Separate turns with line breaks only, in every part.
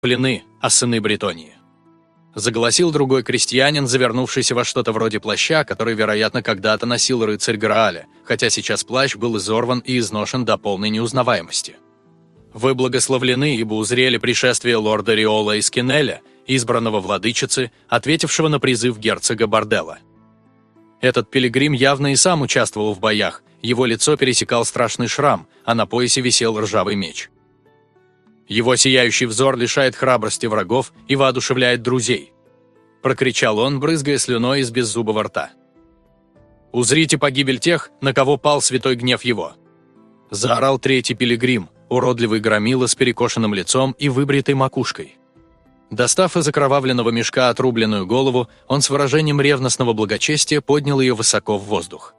плены, а сыны Бретонии. Заголосил другой крестьянин, завернувшийся во что-то вроде плаща, который, вероятно, когда-то носил рыцарь Грааля, хотя сейчас плащ был изорван и изношен до полной неузнаваемости. «Вы благословлены, ибо узрели пришествие лорда Риола из Кинеля, избранного владычицы, ответившего на призыв герцога Борделла». Этот пилигрим явно и сам участвовал в боях, его лицо пересекал страшный шрам, а на поясе висел ржавый меч. Его сияющий взор лишает храбрости врагов и воодушевляет друзей. Прокричал он, брызгая слюной из беззубого рта. «Узрите погибель тех, на кого пал святой гнев его!» Заорал третий пилигрим, уродливый громила с перекошенным лицом и выбритой макушкой. Достав из окровавленного мешка отрубленную голову, он с выражением ревностного благочестия поднял ее высоко в воздух.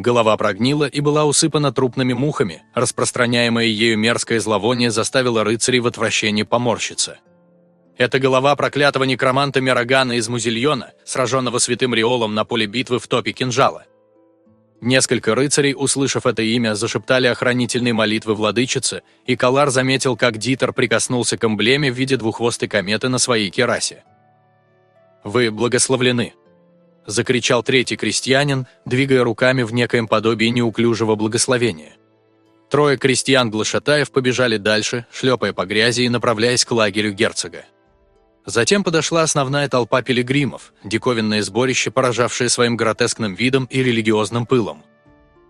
Голова прогнила и была усыпана трупными мухами, распространяемое ею мерзкое зловоние заставило рыцарей в отвращении поморщиться. Это голова проклятого некроманта Мирогана из Музильона, сраженного святым Риолом на поле битвы в топе кинжала. Несколько рыцарей, услышав это имя, зашептали охранительные молитвы владычицы, и Калар заметил, как Дитер прикоснулся к эмблеме в виде двуххвостой кометы на своей керасе. «Вы благословлены», – закричал третий крестьянин, двигая руками в некоем подобии неуклюжего благословения. Трое крестьян-глашатаев побежали дальше, шлепая по грязи и направляясь к лагерю герцога. Затем подошла основная толпа пилигримов, диковинное сборище, поражавшее своим гротескным видом и религиозным пылом.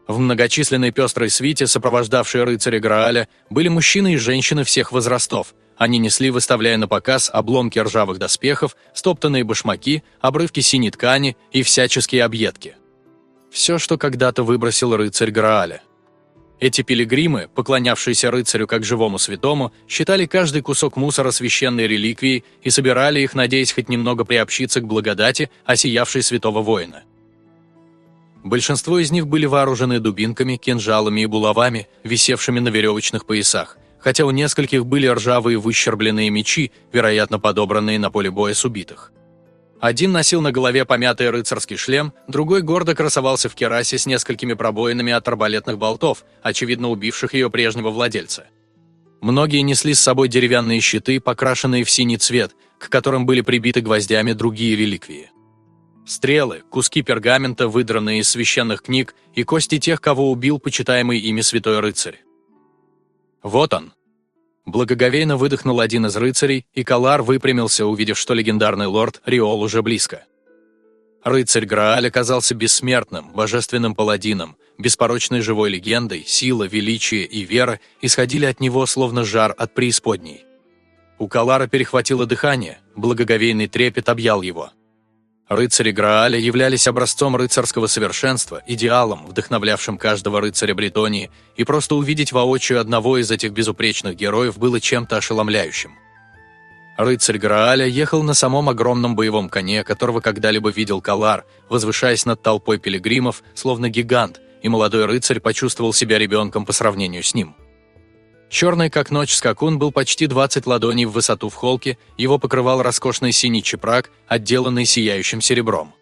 В многочисленной пестрой свите, сопровождавшей рыцаря Грааля, были мужчины и женщины всех возрастов. Они несли, выставляя на показ, обломки ржавых доспехов, стоптанные башмаки, обрывки синей ткани и всяческие объедки. Все, что когда-то выбросил рыцарь Грааля. Эти пилигримы, поклонявшиеся рыцарю как живому святому, считали каждый кусок мусора священной реликвией и собирали их, надеясь хоть немного приобщиться к благодати, осиявшей святого воина. Большинство из них были вооружены дубинками, кинжалами и булавами, висевшими на веревочных поясах, хотя у нескольких были ржавые выщербленные мечи, вероятно, подобранные на поле боя с убитых. Один носил на голове помятый рыцарский шлем, другой гордо красовался в керасе с несколькими пробоинами от арбалетных болтов, очевидно убивших ее прежнего владельца. Многие несли с собой деревянные щиты, покрашенные в синий цвет, к которым были прибиты гвоздями другие реликвии. Стрелы, куски пергамента, выдранные из священных книг, и кости тех, кого убил почитаемый ими святой рыцарь. Вот он, Благоговейно выдохнул один из рыцарей, и Калар выпрямился, увидев, что легендарный лорд Риол уже близко. Рыцарь Грааль оказался бессмертным, божественным паладином, беспорочной живой легендой, сила, величие и вера исходили от него, словно жар от преисподней. У Калара перехватило дыхание, благоговейный трепет объял его. Рыцари Грааля являлись образцом рыцарского совершенства, идеалом, вдохновлявшим каждого рыцаря Бретонии, и просто увидеть воочию одного из этих безупречных героев было чем-то ошеломляющим. Рыцарь Грааля ехал на самом огромном боевом коне, которого когда-либо видел Калар, возвышаясь над толпой пилигримов, словно гигант, и молодой рыцарь почувствовал себя ребенком по сравнению с ним. Черный как ночь скакун был почти 20 ладоней в высоту в холке, его покрывал роскошный синий чепрак, отделанный сияющим серебром.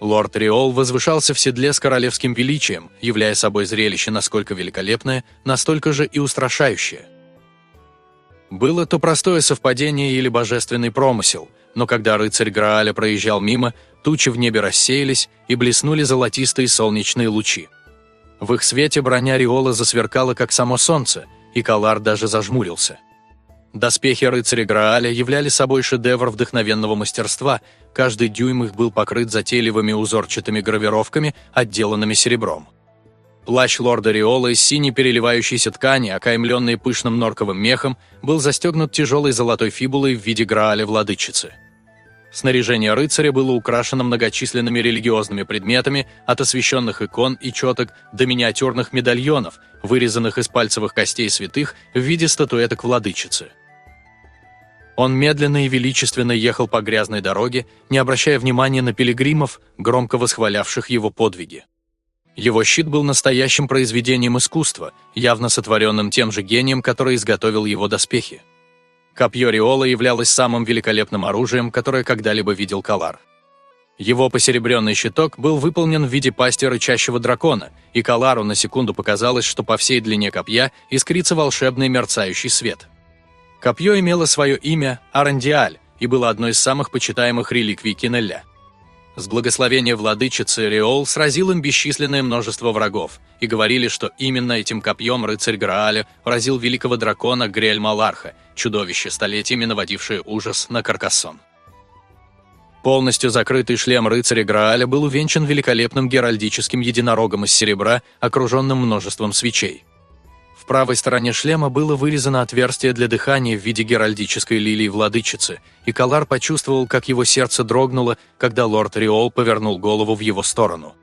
Лорд Риол возвышался в седле с королевским величием, являя собой зрелище насколько великолепное, настолько же и устрашающее. Было то простое совпадение или божественный промысел, но когда рыцарь Грааля проезжал мимо, тучи в небе рассеялись и блеснули золотистые солнечные лучи. В их свете броня Риола засверкала, как само солнце – и Калар даже зажмурился. Доспехи рыцаря Грааля являли собой шедевр вдохновенного мастерства, каждый дюйм их был покрыт затейливыми узорчатыми гравировками, отделанными серебром. Плащ лорда Риола из синей переливающейся ткани, окаймленный пышным норковым мехом, был застегнут тяжелой золотой фибулой в виде Грааля владычицы. Снаряжение рыцаря было украшено многочисленными религиозными предметами, от освященных икон и четок до миниатюрных медальонов, вырезанных из пальцевых костей святых в виде статуэток владычицы. Он медленно и величественно ехал по грязной дороге, не обращая внимания на пилигримов, громко восхвалявших его подвиги. Его щит был настоящим произведением искусства, явно сотворенным тем же гением, который изготовил его доспехи. Копье Риола являлось самым великолепным оружием, которое когда-либо видел Калар. Его посеребренный щиток был выполнен в виде пасти рычащего дракона, и Калару на секунду показалось, что по всей длине копья искрится волшебный мерцающий свет. Копье имело свое имя Арандиаль и было одной из самых почитаемых реликвий Кинелля. С благословения владычицы Риол сразил им бесчисленное множество врагов, и говорили, что именно этим копьем рыцарь Грааля поразил великого дракона Грель Маларха, чудовище, столетиями наводившее ужас на Каркассон. Полностью закрытый шлем рыцаря Грааля был увенчан великолепным геральдическим единорогом из серебра, окруженным множеством свечей правой стороне шлема было вырезано отверстие для дыхания в виде геральдической лилии владычицы, и Калар почувствовал, как его сердце дрогнуло, когда лорд Риол повернул голову в его сторону.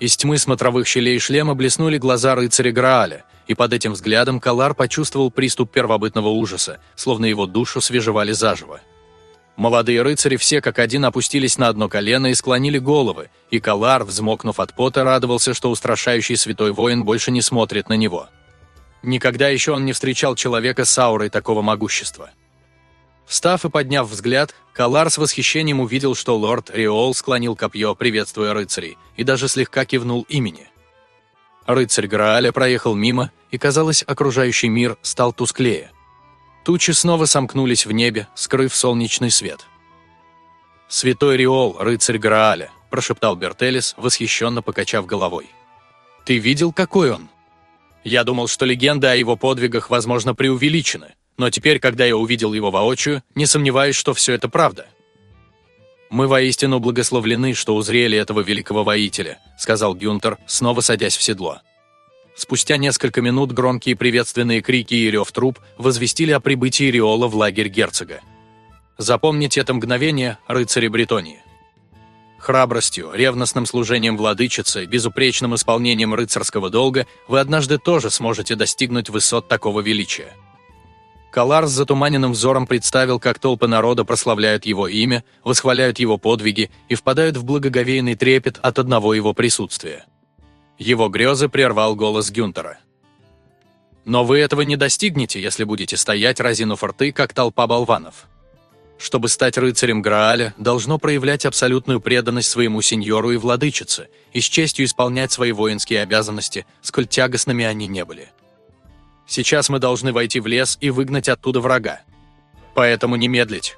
Из тьмы смотровых щелей шлема блеснули глаза рыцаря Грааля, и под этим взглядом Калар почувствовал приступ первобытного ужаса, словно его душу свежевали заживо. Молодые рыцари все как один опустились на одно колено и склонили головы, и Калар, взмокнув от пота, радовался, что устрашающий святой воин больше не смотрит на него. Никогда еще он не встречал человека с аурой такого могущества. Встав и подняв взгляд, Калар с восхищением увидел, что лорд Риол склонил копье, приветствуя рыцарей, и даже слегка кивнул имени. Рыцарь Грааля проехал мимо, и, казалось, окружающий мир стал тусклее. Тучи снова сомкнулись в небе, скрыв солнечный свет. «Святой Риол, рыцарь Грааля», – прошептал Бертелис, восхищенно покачав головой. «Ты видел, какой он?» «Я думал, что легенды о его подвигах, возможно, преувеличены, но теперь, когда я увидел его воочию, не сомневаюсь, что все это правда». «Мы воистину благословлены, что узрели этого великого воителя», – сказал Гюнтер, снова садясь в седло. Спустя несколько минут громкие приветственные крики и рев труп возвестили о прибытии Риола в лагерь герцога. Запомните это мгновение, рыцари Бретонии. Храбростью, ревностным служением владычицы, безупречным исполнением рыцарского долга вы однажды тоже сможете достигнуть высот такого величия. Калар с затуманенным взором представил, как толпы народа прославляют его имя, восхваляют его подвиги и впадают в благоговейный трепет от одного его присутствия. Его грезы прервал голос Гюнтера. «Но вы этого не достигнете, если будете стоять, разинув рты, как толпа болванов. Чтобы стать рыцарем Грааля, должно проявлять абсолютную преданность своему сеньору и владычице и с честью исполнять свои воинские обязанности, сколь тягостными они не были. Сейчас мы должны войти в лес и выгнать оттуда врага. Поэтому не медлить».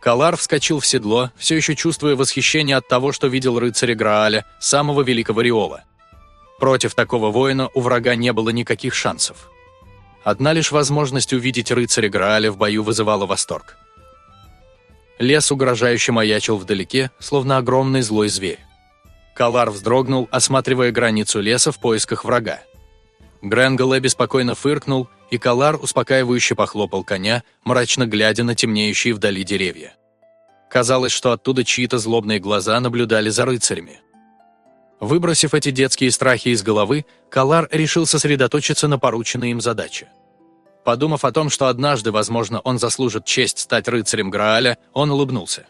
Калар вскочил в седло, все еще чувствуя восхищение от того, что видел рыцаря Грааля, самого великого Риола. Против такого воина у врага не было никаких шансов. Одна лишь возможность увидеть рыцаря Грааля в бою вызывала восторг. Лес угрожающе маячил вдалеке, словно огромный злой зверь. Калар вздрогнул, осматривая границу леса в поисках врага. Гренголе беспокойно фыркнул, и Калар успокаивающе похлопал коня, мрачно глядя на темнеющие вдали деревья. Казалось, что оттуда чьи-то злобные глаза наблюдали за рыцарями. Выбросив эти детские страхи из головы, Калар решил сосредоточиться на порученной им задаче. Подумав о том, что однажды, возможно, он заслужит честь стать рыцарем Грааля, он улыбнулся.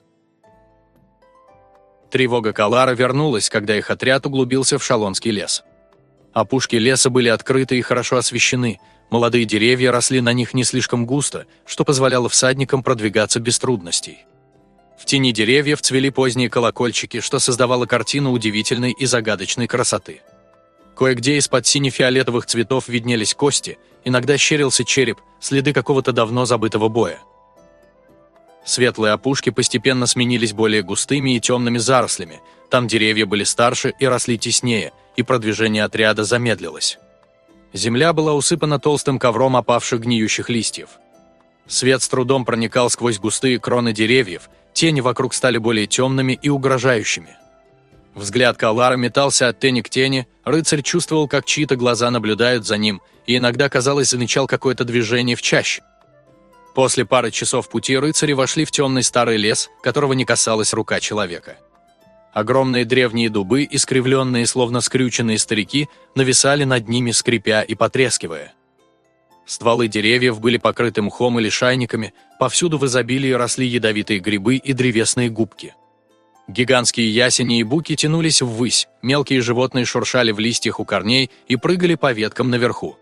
Тревога Калара вернулась, когда их отряд углубился в Шалонский лес. Опушки леса были открыты и хорошо освещены, молодые деревья росли на них не слишком густо, что позволяло всадникам продвигаться без трудностей. В тени деревьев цвели поздние колокольчики, что создавало картину удивительной и загадочной красоты. Кое-где из-под сине-фиолетовых цветов виднелись кости, иногда щерился череп, следы какого-то давно забытого боя. Светлые опушки постепенно сменились более густыми и темными зарослями, там деревья были старше и росли теснее, и продвижение отряда замедлилось. Земля была усыпана толстым ковром опавших гниющих листьев. Свет с трудом проникал сквозь густые кроны деревьев, Тени вокруг стали более темными и угрожающими. Взгляд Калара метался от тени к тени, рыцарь чувствовал, как чьи-то глаза наблюдают за ним, и иногда, казалось, замечал какое-то движение в чаще. После пары часов пути рыцари вошли в темный старый лес, которого не касалась рука человека. Огромные древние дубы, искривленные, словно скрюченные старики, нависали над ними, скрипя и потрескивая. Стволы деревьев были покрыты мхом или шайниками, повсюду в изобилии росли ядовитые грибы и древесные губки. Гигантские ясени и буки тянулись ввысь, мелкие животные шуршали в листьях у корней и прыгали по веткам наверху.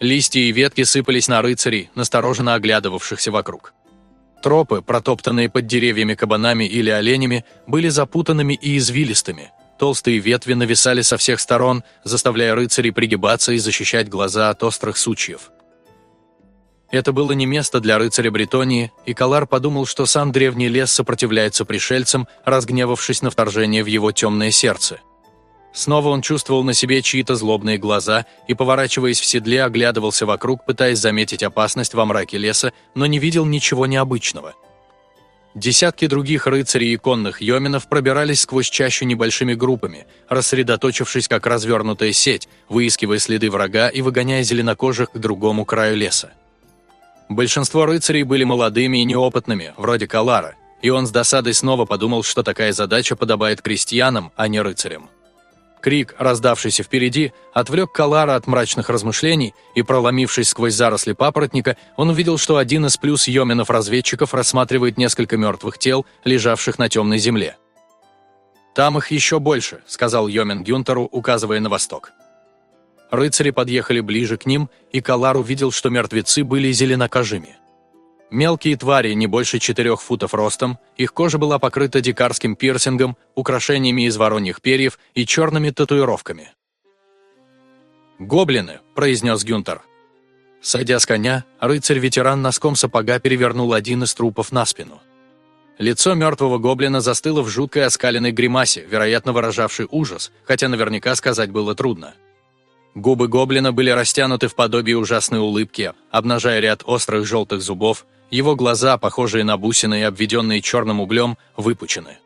Листья и ветки сыпались на рыцарей, настороженно оглядывавшихся вокруг. Тропы, протоптанные под деревьями кабанами или оленями, были запутанными и извилистыми, Толстые ветви нависали со всех сторон, заставляя рыцарей пригибаться и защищать глаза от острых сучьев. Это было не место для рыцаря Бретонии, и Калар подумал, что сам древний лес сопротивляется пришельцам, разгневавшись на вторжение в его темное сердце. Снова он чувствовал на себе чьи-то злобные глаза и, поворачиваясь в седле, оглядывался вокруг, пытаясь заметить опасность во мраке леса, но не видел ничего необычного. Десятки других рыцарей и конных йоминов пробирались сквозь чащу небольшими группами, рассредоточившись как развернутая сеть, выискивая следы врага и выгоняя зеленокожих к другому краю леса. Большинство рыцарей были молодыми и неопытными, вроде Калара, и он с досадой снова подумал, что такая задача подобает крестьянам, а не рыцарям. Крик, раздавшийся впереди, отвлек Калара от мрачных размышлений, и, проломившись сквозь заросли папоротника, он увидел, что один из плюс йоменов-разведчиков рассматривает несколько мертвых тел, лежавших на темной земле. «Там их еще больше», — сказал Йомен Гюнтеру, указывая на восток. Рыцари подъехали ближе к ним, и Калар увидел, что мертвецы были зеленокожими. Мелкие твари, не больше четырех футов ростом, их кожа была покрыта дикарским пирсингом, украшениями из вороньих перьев и черными татуировками. «Гоблины», — произнес Гюнтер. Сойдя с коня, рыцарь-ветеран носком сапога перевернул один из трупов на спину. Лицо мертвого гоблина застыло в жуткой оскаленной гримасе, вероятно выражавшей ужас, хотя наверняка сказать было трудно. Губы гоблина были растянуты в подобие ужасной улыбки, обнажая ряд острых желтых зубов, его глаза, похожие на бусины и обведенные черным углем, выпучены.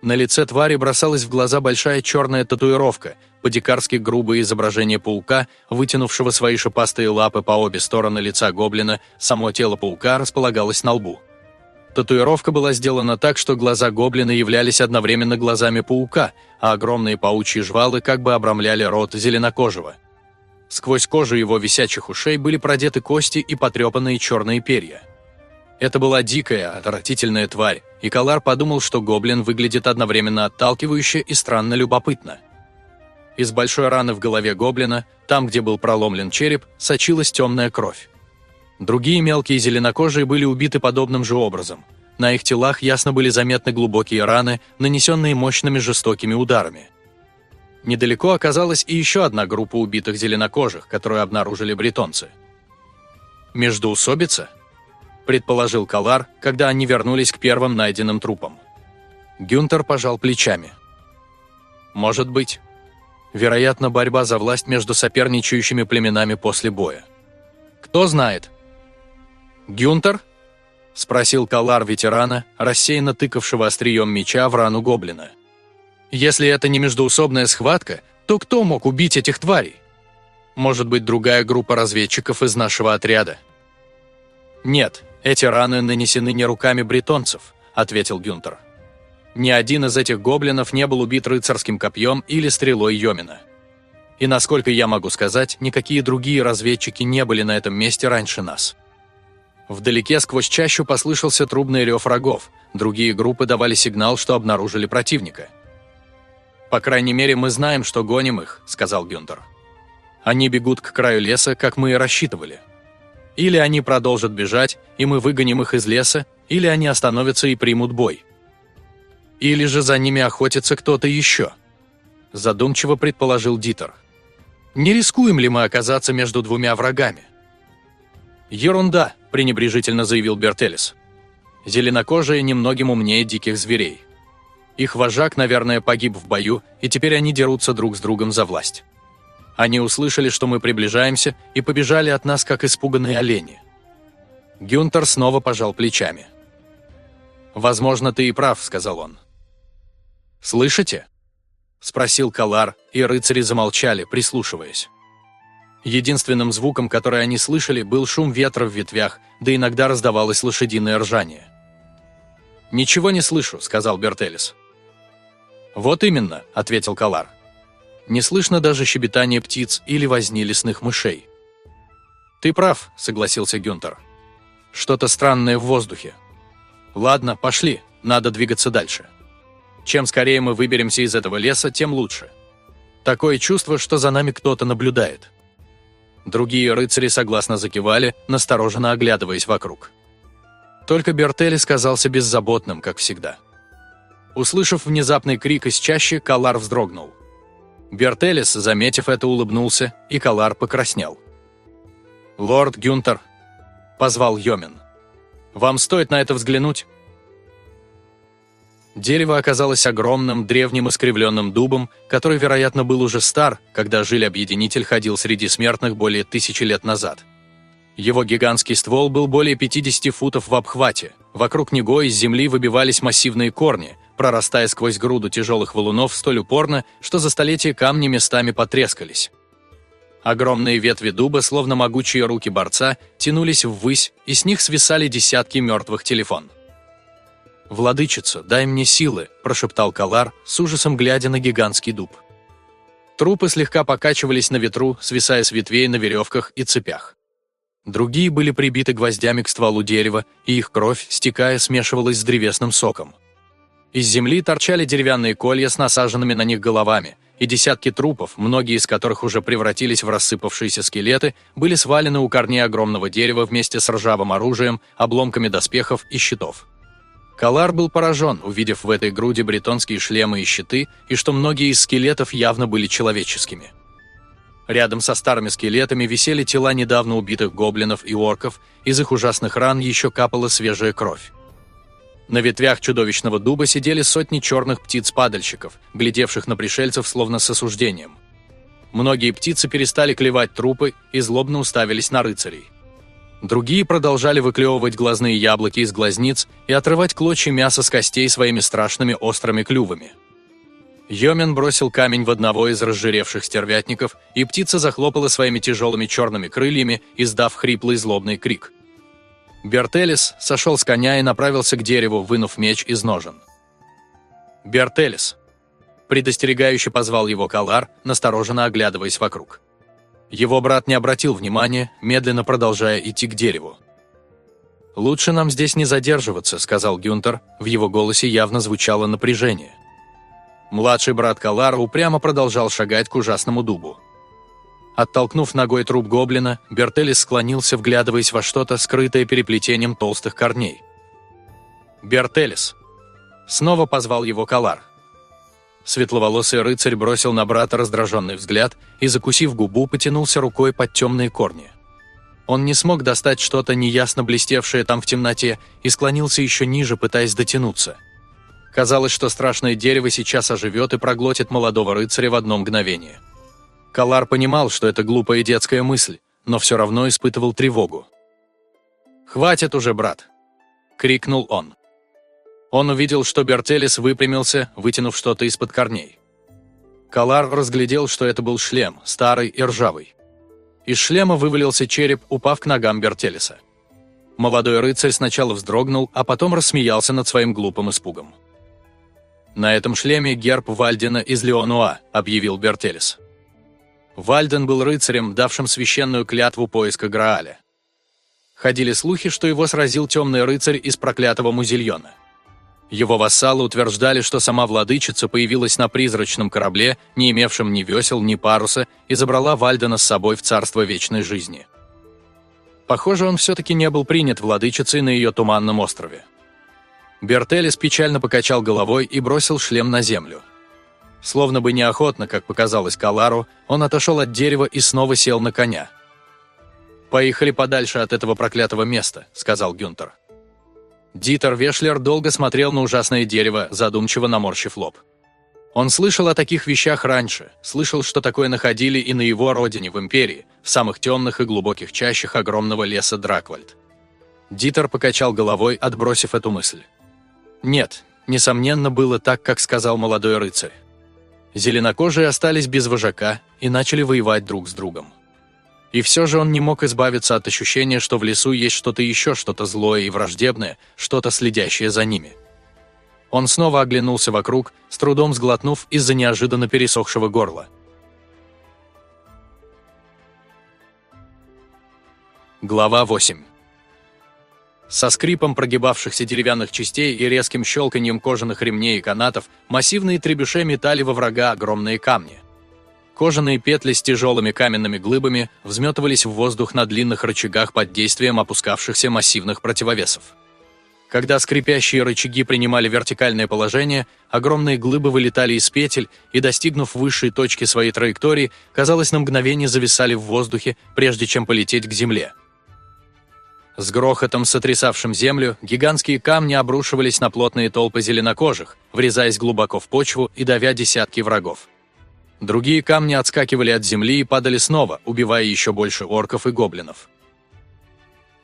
На лице твари бросалась в глаза большая черная татуировка, по-дикарски грубое изображение паука, вытянувшего свои шипастые лапы по обе стороны лица гоблина, само тело паука располагалось на лбу. Татуировка была сделана так, что глаза гоблина являлись одновременно глазами паука, а огромные паучьи жвалы как бы обрамляли рот зеленокожего. Сквозь кожу его висячих ушей были продеты кости и потрепанные черные перья. Это была дикая, отвратительная тварь, и Калар подумал, что гоблин выглядит одновременно отталкивающе и странно любопытно. Из большой раны в голове гоблина, там, где был проломлен череп, сочилась темная кровь. Другие мелкие зеленокожие были убиты подобным же образом. На их телах ясно были заметны глубокие раны, нанесенные мощными жестокими ударами. Недалеко оказалась и еще одна группа убитых зеленокожих, которую обнаружили бретонцы. «Междоусобица?» – предположил Калар, когда они вернулись к первым найденным трупам. Гюнтер пожал плечами. «Может быть. Вероятно, борьба за власть между соперничающими племенами после боя. Кто знает, «Гюнтер?» – спросил Калар ветерана, рассеянно тыкавшего острием меча в рану гоблина. «Если это не междоусобная схватка, то кто мог убить этих тварей? Может быть, другая группа разведчиков из нашего отряда?» «Нет, эти раны нанесены не руками бретонцев», – ответил Гюнтер. «Ни один из этих гоблинов не был убит рыцарским копьем или стрелой Йомина. И насколько я могу сказать, никакие другие разведчики не были на этом месте раньше нас». Вдалеке сквозь чащу послышался трубный рев врагов. Другие группы давали сигнал, что обнаружили противника. «По крайней мере, мы знаем, что гоним их», — сказал Гюнтер. «Они бегут к краю леса, как мы и рассчитывали. Или они продолжат бежать, и мы выгоним их из леса, или они остановятся и примут бой. Или же за ними охотится кто-то еще», — задумчиво предположил Дитер. «Не рискуем ли мы оказаться между двумя врагами?» «Ерунда», – пренебрежительно заявил Бертелис. «Зеленокожие немногим умнее диких зверей. Их вожак, наверное, погиб в бою, и теперь они дерутся друг с другом за власть. Они услышали, что мы приближаемся, и побежали от нас, как испуганные олени». Гюнтер снова пожал плечами. «Возможно, ты и прав», — сказал он. «Слышите?» — спросил Калар, и рыцари замолчали, прислушиваясь. Единственным звуком, который они слышали, был шум ветра в ветвях, да иногда раздавалось лошадиное ржание. «Ничего не слышу», — сказал Бертелис. «Вот именно», — ответил Калар. «Не слышно даже щебетания птиц или возни лесных мышей». «Ты прав», — согласился Гюнтер. «Что-то странное в воздухе. Ладно, пошли, надо двигаться дальше. Чем скорее мы выберемся из этого леса, тем лучше. Такое чувство, что за нами кто-то наблюдает». Другие рыцари согласно закивали, настороженно оглядываясь вокруг. Только Бертели сказался беззаботным, как всегда. Услышав внезапный крик из чащи, Калар вздрогнул. Бертелис, заметив это, улыбнулся, и Калар покраснел. «Лорд Гюнтер», – позвал Йомин. «Вам стоит на это взглянуть?» Дерево оказалось огромным, древним искривленным дубом, который, вероятно, был уже стар, когда жиль-объединитель ходил среди смертных более тысячи лет назад. Его гигантский ствол был более 50 футов в обхвате. Вокруг него из земли выбивались массивные корни, прорастая сквозь груду тяжелых валунов столь упорно, что за столетия камни местами потрескались. Огромные ветви дуба, словно могучие руки борца, тянулись ввысь, и с них свисали десятки мертвых телефон. «Владычица, дай мне силы», – прошептал Калар, с ужасом глядя на гигантский дуб. Трупы слегка покачивались на ветру, свисая с ветвей на веревках и цепях. Другие были прибиты гвоздями к стволу дерева, и их кровь, стекая, смешивалась с древесным соком. Из земли торчали деревянные колья с насаженными на них головами, и десятки трупов, многие из которых уже превратились в рассыпавшиеся скелеты, были свалены у корней огромного дерева вместе с ржавым оружием, обломками доспехов и щитов. Калар был поражен, увидев в этой груди бретонские шлемы и щиты, и что многие из скелетов явно были человеческими. Рядом со старыми скелетами висели тела недавно убитых гоблинов и орков, из их ужасных ран еще капала свежая кровь. На ветвях чудовищного дуба сидели сотни черных птиц-падальщиков, глядевших на пришельцев словно с осуждением. Многие птицы перестали клевать трупы и злобно уставились на рыцарей. Другие продолжали выклевывать глазные яблоки из глазниц и отрывать клочья мяса с костей своими страшными острыми клювами. Йомен бросил камень в одного из разжиревших стервятников, и птица захлопала своими тяжелыми черными крыльями, издав хриплый злобный крик. Бертелис сошел с коня и направился к дереву, вынув меч из ножен. «Бертелис!» Предостерегающе позвал его Калар, настороженно оглядываясь вокруг. Его брат не обратил внимания, медленно продолжая идти к дереву. «Лучше нам здесь не задерживаться», — сказал Гюнтер, в его голосе явно звучало напряжение. Младший брат Калара упрямо продолжал шагать к ужасному дубу. Оттолкнув ногой труп гоблина, Бертелис склонился, вглядываясь во что-то, скрытое переплетением толстых корней. «Бертелис!» Снова позвал его Калар. Светловолосый рыцарь бросил на брата раздраженный взгляд и, закусив губу, потянулся рукой под темные корни. Он не смог достать что-то неясно блестевшее там в темноте и склонился еще ниже, пытаясь дотянуться. Казалось, что страшное дерево сейчас оживет и проглотит молодого рыцаря в одно мгновение. Калар понимал, что это глупая детская мысль, но все равно испытывал тревогу. «Хватит уже, брат!» — крикнул он. Он увидел, что Бертелис выпрямился, вытянув что-то из-под корней. Калар разглядел, что это был шлем, старый и ржавый. Из шлема вывалился череп, упав к ногам Бертелиса. Молодой рыцарь сначала вздрогнул, а потом рассмеялся над своим глупым испугом. «На этом шлеме герб Вальдена из Леонуа», — объявил Бертелис. Вальден был рыцарем, давшим священную клятву поиска Грааля. Ходили слухи, что его сразил темный рыцарь из проклятого Музильона. Его вассалы утверждали, что сама владычица появилась на призрачном корабле, не имевшем ни весел, ни паруса, и забрала Вальдена с собой в царство вечной жизни. Похоже, он все-таки не был принят владычицей на ее туманном острове. Бертелис печально покачал головой и бросил шлем на землю. Словно бы неохотно, как показалось Калару, он отошел от дерева и снова сел на коня. «Поехали подальше от этого проклятого места», — сказал Гюнтер. Дитер Вешлер долго смотрел на ужасное дерево, задумчиво наморщив лоб. Он слышал о таких вещах раньше, слышал, что такое находили и на его родине, в Империи, в самых темных и глубоких чащах огромного леса Драквальд. Дитер покачал головой, отбросив эту мысль. Нет, несомненно, было так, как сказал молодой рыцарь. Зеленокожие остались без вожака и начали воевать друг с другом. И все же он не мог избавиться от ощущения, что в лесу есть что-то еще, что-то злое и враждебное, что-то следящее за ними. Он снова оглянулся вокруг, с трудом сглотнув из-за неожиданно пересохшего горла. Глава 8 Со скрипом прогибавшихся деревянных частей и резким щелканьем кожаных ремней и канатов массивные требюше метали во врага огромные камни – Кожаные петли с тяжелыми каменными глыбами взметывались в воздух на длинных рычагах под действием опускавшихся массивных противовесов. Когда скрипящие рычаги принимали вертикальное положение, огромные глыбы вылетали из петель и, достигнув высшей точки своей траектории, казалось, на мгновение зависали в воздухе, прежде чем полететь к земле. С грохотом, сотрясавшим землю, гигантские камни обрушивались на плотные толпы зеленокожих, врезаясь глубоко в почву и давя десятки врагов. Другие камни отскакивали от земли и падали снова, убивая еще больше орков и гоблинов.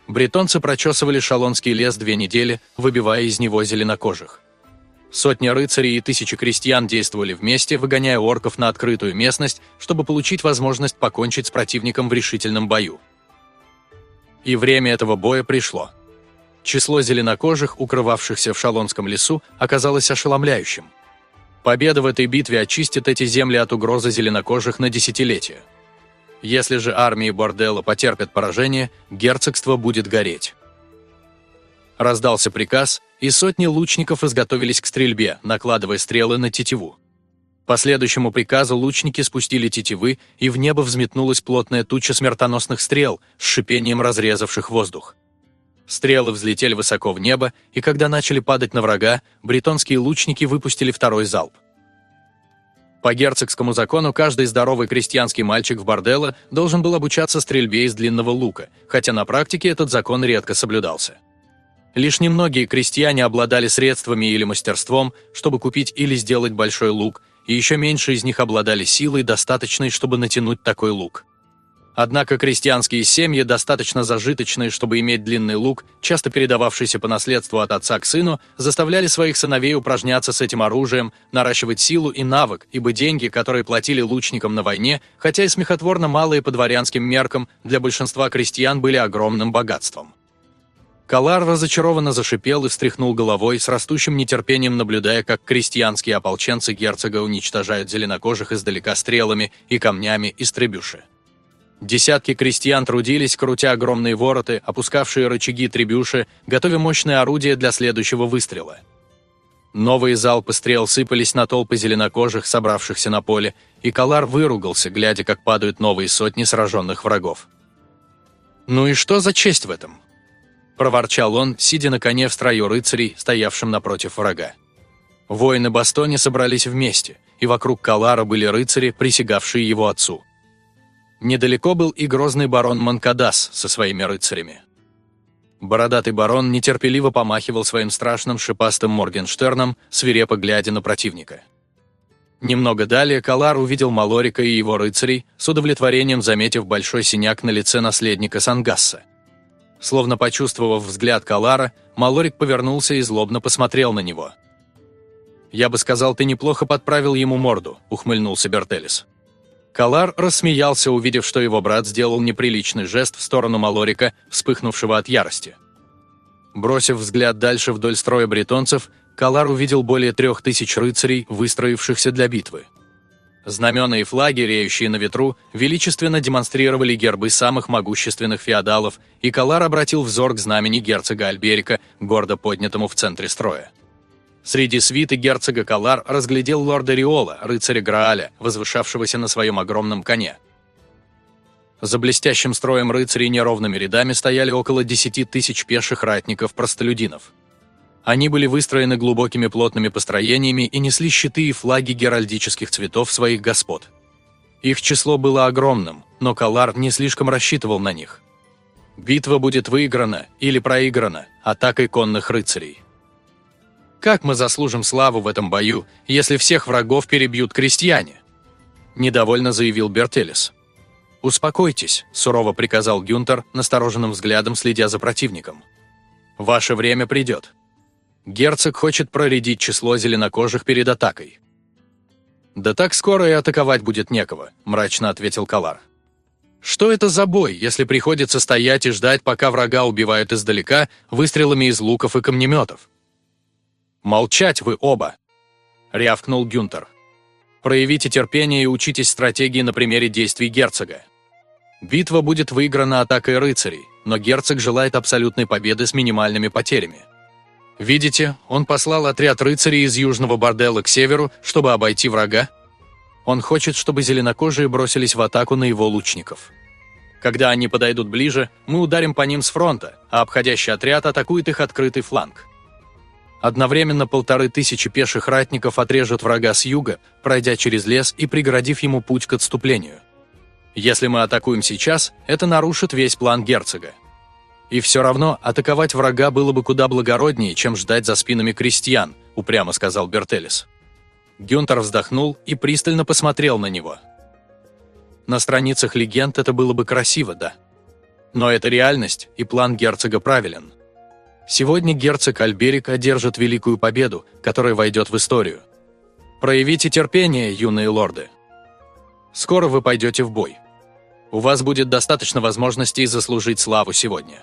Бретонцы прочесывали шалонский лес две недели, выбивая из него зеленокожих. Сотни рыцарей и тысячи крестьян действовали вместе, выгоняя орков на открытую местность, чтобы получить возможность покончить с противником в решительном бою. И время этого боя пришло. Число зеленокожих, укрывавшихся в Шалонском лесу, оказалось ошеломляющим. Победа в этой битве очистит эти земли от угрозы зеленокожих на десятилетия. Если же армии Борделла потерпят поражение, герцогство будет гореть. Раздался приказ, и сотни лучников изготовились к стрельбе, накладывая стрелы на тетиву. По следующему приказу лучники спустили тетивы, и в небо взметнулась плотная туча смертоносных стрел, с шипением разрезавших воздух. Стрелы взлетели высоко в небо, и когда начали падать на врага, бретонские лучники выпустили второй залп. По герцогскому закону каждый здоровый крестьянский мальчик в борделло должен был обучаться стрельбе из длинного лука, хотя на практике этот закон редко соблюдался. Лишь немногие крестьяне обладали средствами или мастерством, чтобы купить или сделать большой лук, и еще меньше из них обладали силой, достаточной, чтобы натянуть такой лук. Однако крестьянские семьи, достаточно зажиточные, чтобы иметь длинный лук, часто передававшийся по наследству от отца к сыну, заставляли своих сыновей упражняться с этим оружием, наращивать силу и навык, ибо деньги, которые платили лучникам на войне, хотя и смехотворно малые по дворянским меркам, для большинства крестьян были огромным богатством. Калар разочарованно зашипел и встряхнул головой, с растущим нетерпением наблюдая, как крестьянские ополченцы герцога уничтожают зеленокожих издалека стрелами и камнями из требюши. Десятки крестьян трудились, крутя огромные вороты, опускавшие рычаги требюши, готовя мощное орудие для следующего выстрела. Новые залпы стрел сыпались на толпы зеленокожих, собравшихся на поле, и Калар выругался, глядя, как падают новые сотни сраженных врагов. «Ну и что за честь в этом?» – проворчал он, сидя на коне в строю рыцарей, стоявшим напротив врага. Воины Бастони собрались вместе, и вокруг Калара были рыцари, присягавшие его отцу – Недалеко был и грозный барон Манкадас со своими рыцарями. Бородатый барон нетерпеливо помахивал своим страшным шипастым Моргенштерном, свирепо глядя на противника. Немного далее Калар увидел Малорика и его рыцарей, с удовлетворением заметив большой синяк на лице наследника Сангасса. Словно почувствовав взгляд Калара, Малорик повернулся и злобно посмотрел на него. «Я бы сказал, ты неплохо подправил ему морду», — ухмыльнулся Бертелис. Калар рассмеялся, увидев, что его брат сделал неприличный жест в сторону Малорика, вспыхнувшего от ярости. Бросив взгляд дальше вдоль строя бретонцев, Калар увидел более трех тысяч рыцарей, выстроившихся для битвы. Знамена и флаги, реющие на ветру, величественно демонстрировали гербы самых могущественных феодалов, и Калар обратил взор к знамени герцога Альберика, гордо поднятому в центре строя. Среди свиты герцога Калар разглядел лорда Риола, рыцаря Грааля, возвышавшегося на своем огромном коне. За блестящим строем рыцарей неровными рядами стояли около десяти тысяч пеших ратников-простолюдинов. Они были выстроены глубокими плотными построениями и несли щиты и флаги геральдических цветов своих господ. Их число было огромным, но Калар не слишком рассчитывал на них. Битва будет выиграна или проиграна атакой конных рыцарей. Как мы заслужим славу в этом бою, если всех врагов перебьют крестьяне?» Недовольно заявил Бертелес. «Успокойтесь», – сурово приказал Гюнтер, настороженным взглядом следя за противником. «Ваше время придет. Герцог хочет проредить число зеленокожих перед атакой». «Да так скоро и атаковать будет некого», – мрачно ответил Калар. «Что это за бой, если приходится стоять и ждать, пока врага убивают издалека выстрелами из луков и камнеметов?» «Молчать вы оба!» — рявкнул Гюнтер. «Проявите терпение и учитесь стратегии на примере действий герцога. Битва будет выиграна атакой рыцарей, но герцог желает абсолютной победы с минимальными потерями. Видите, он послал отряд рыцарей из Южного Борделла к северу, чтобы обойти врага. Он хочет, чтобы зеленокожие бросились в атаку на его лучников. Когда они подойдут ближе, мы ударим по ним с фронта, а обходящий отряд атакует их открытый фланг. Одновременно полторы тысячи пеших ратников отрежут врага с юга, пройдя через лес и преградив ему путь к отступлению. Если мы атакуем сейчас, это нарушит весь план герцога. И все равно атаковать врага было бы куда благороднее, чем ждать за спинами крестьян, упрямо сказал Бертелис. Гюнтер вздохнул и пристально посмотрел на него. На страницах легенд это было бы красиво, да. Но это реальность, и план герцога правилен. Сегодня герцог Альберик одержит великую победу, которая войдет в историю. Проявите терпение, юные лорды. Скоро вы пойдете в бой. У вас будет достаточно возможностей заслужить славу сегодня.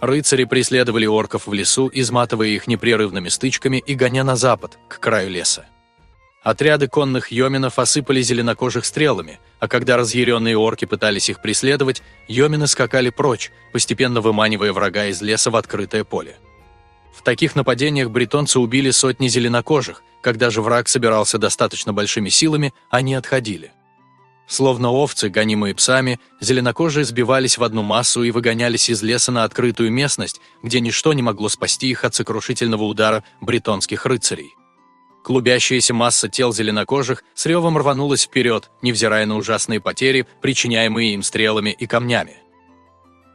Рыцари преследовали орков в лесу, изматывая их непрерывными стычками и гоня на запад, к краю леса. Отряды конных йоминов осыпали зеленокожих стрелами, а когда разъяренные орки пытались их преследовать, йомины скакали прочь, постепенно выманивая врага из леса в открытое поле. В таких нападениях бретонцы убили сотни зеленокожих, когда же враг собирался достаточно большими силами, они отходили. Словно овцы, гонимые псами, зеленокожие сбивались в одну массу и выгонялись из леса на открытую местность, где ничто не могло спасти их от сокрушительного удара бретонских рыцарей. Клубящаяся масса тел зеленокожих с ревом рванулась вперед, невзирая на ужасные потери, причиняемые им стрелами и камнями.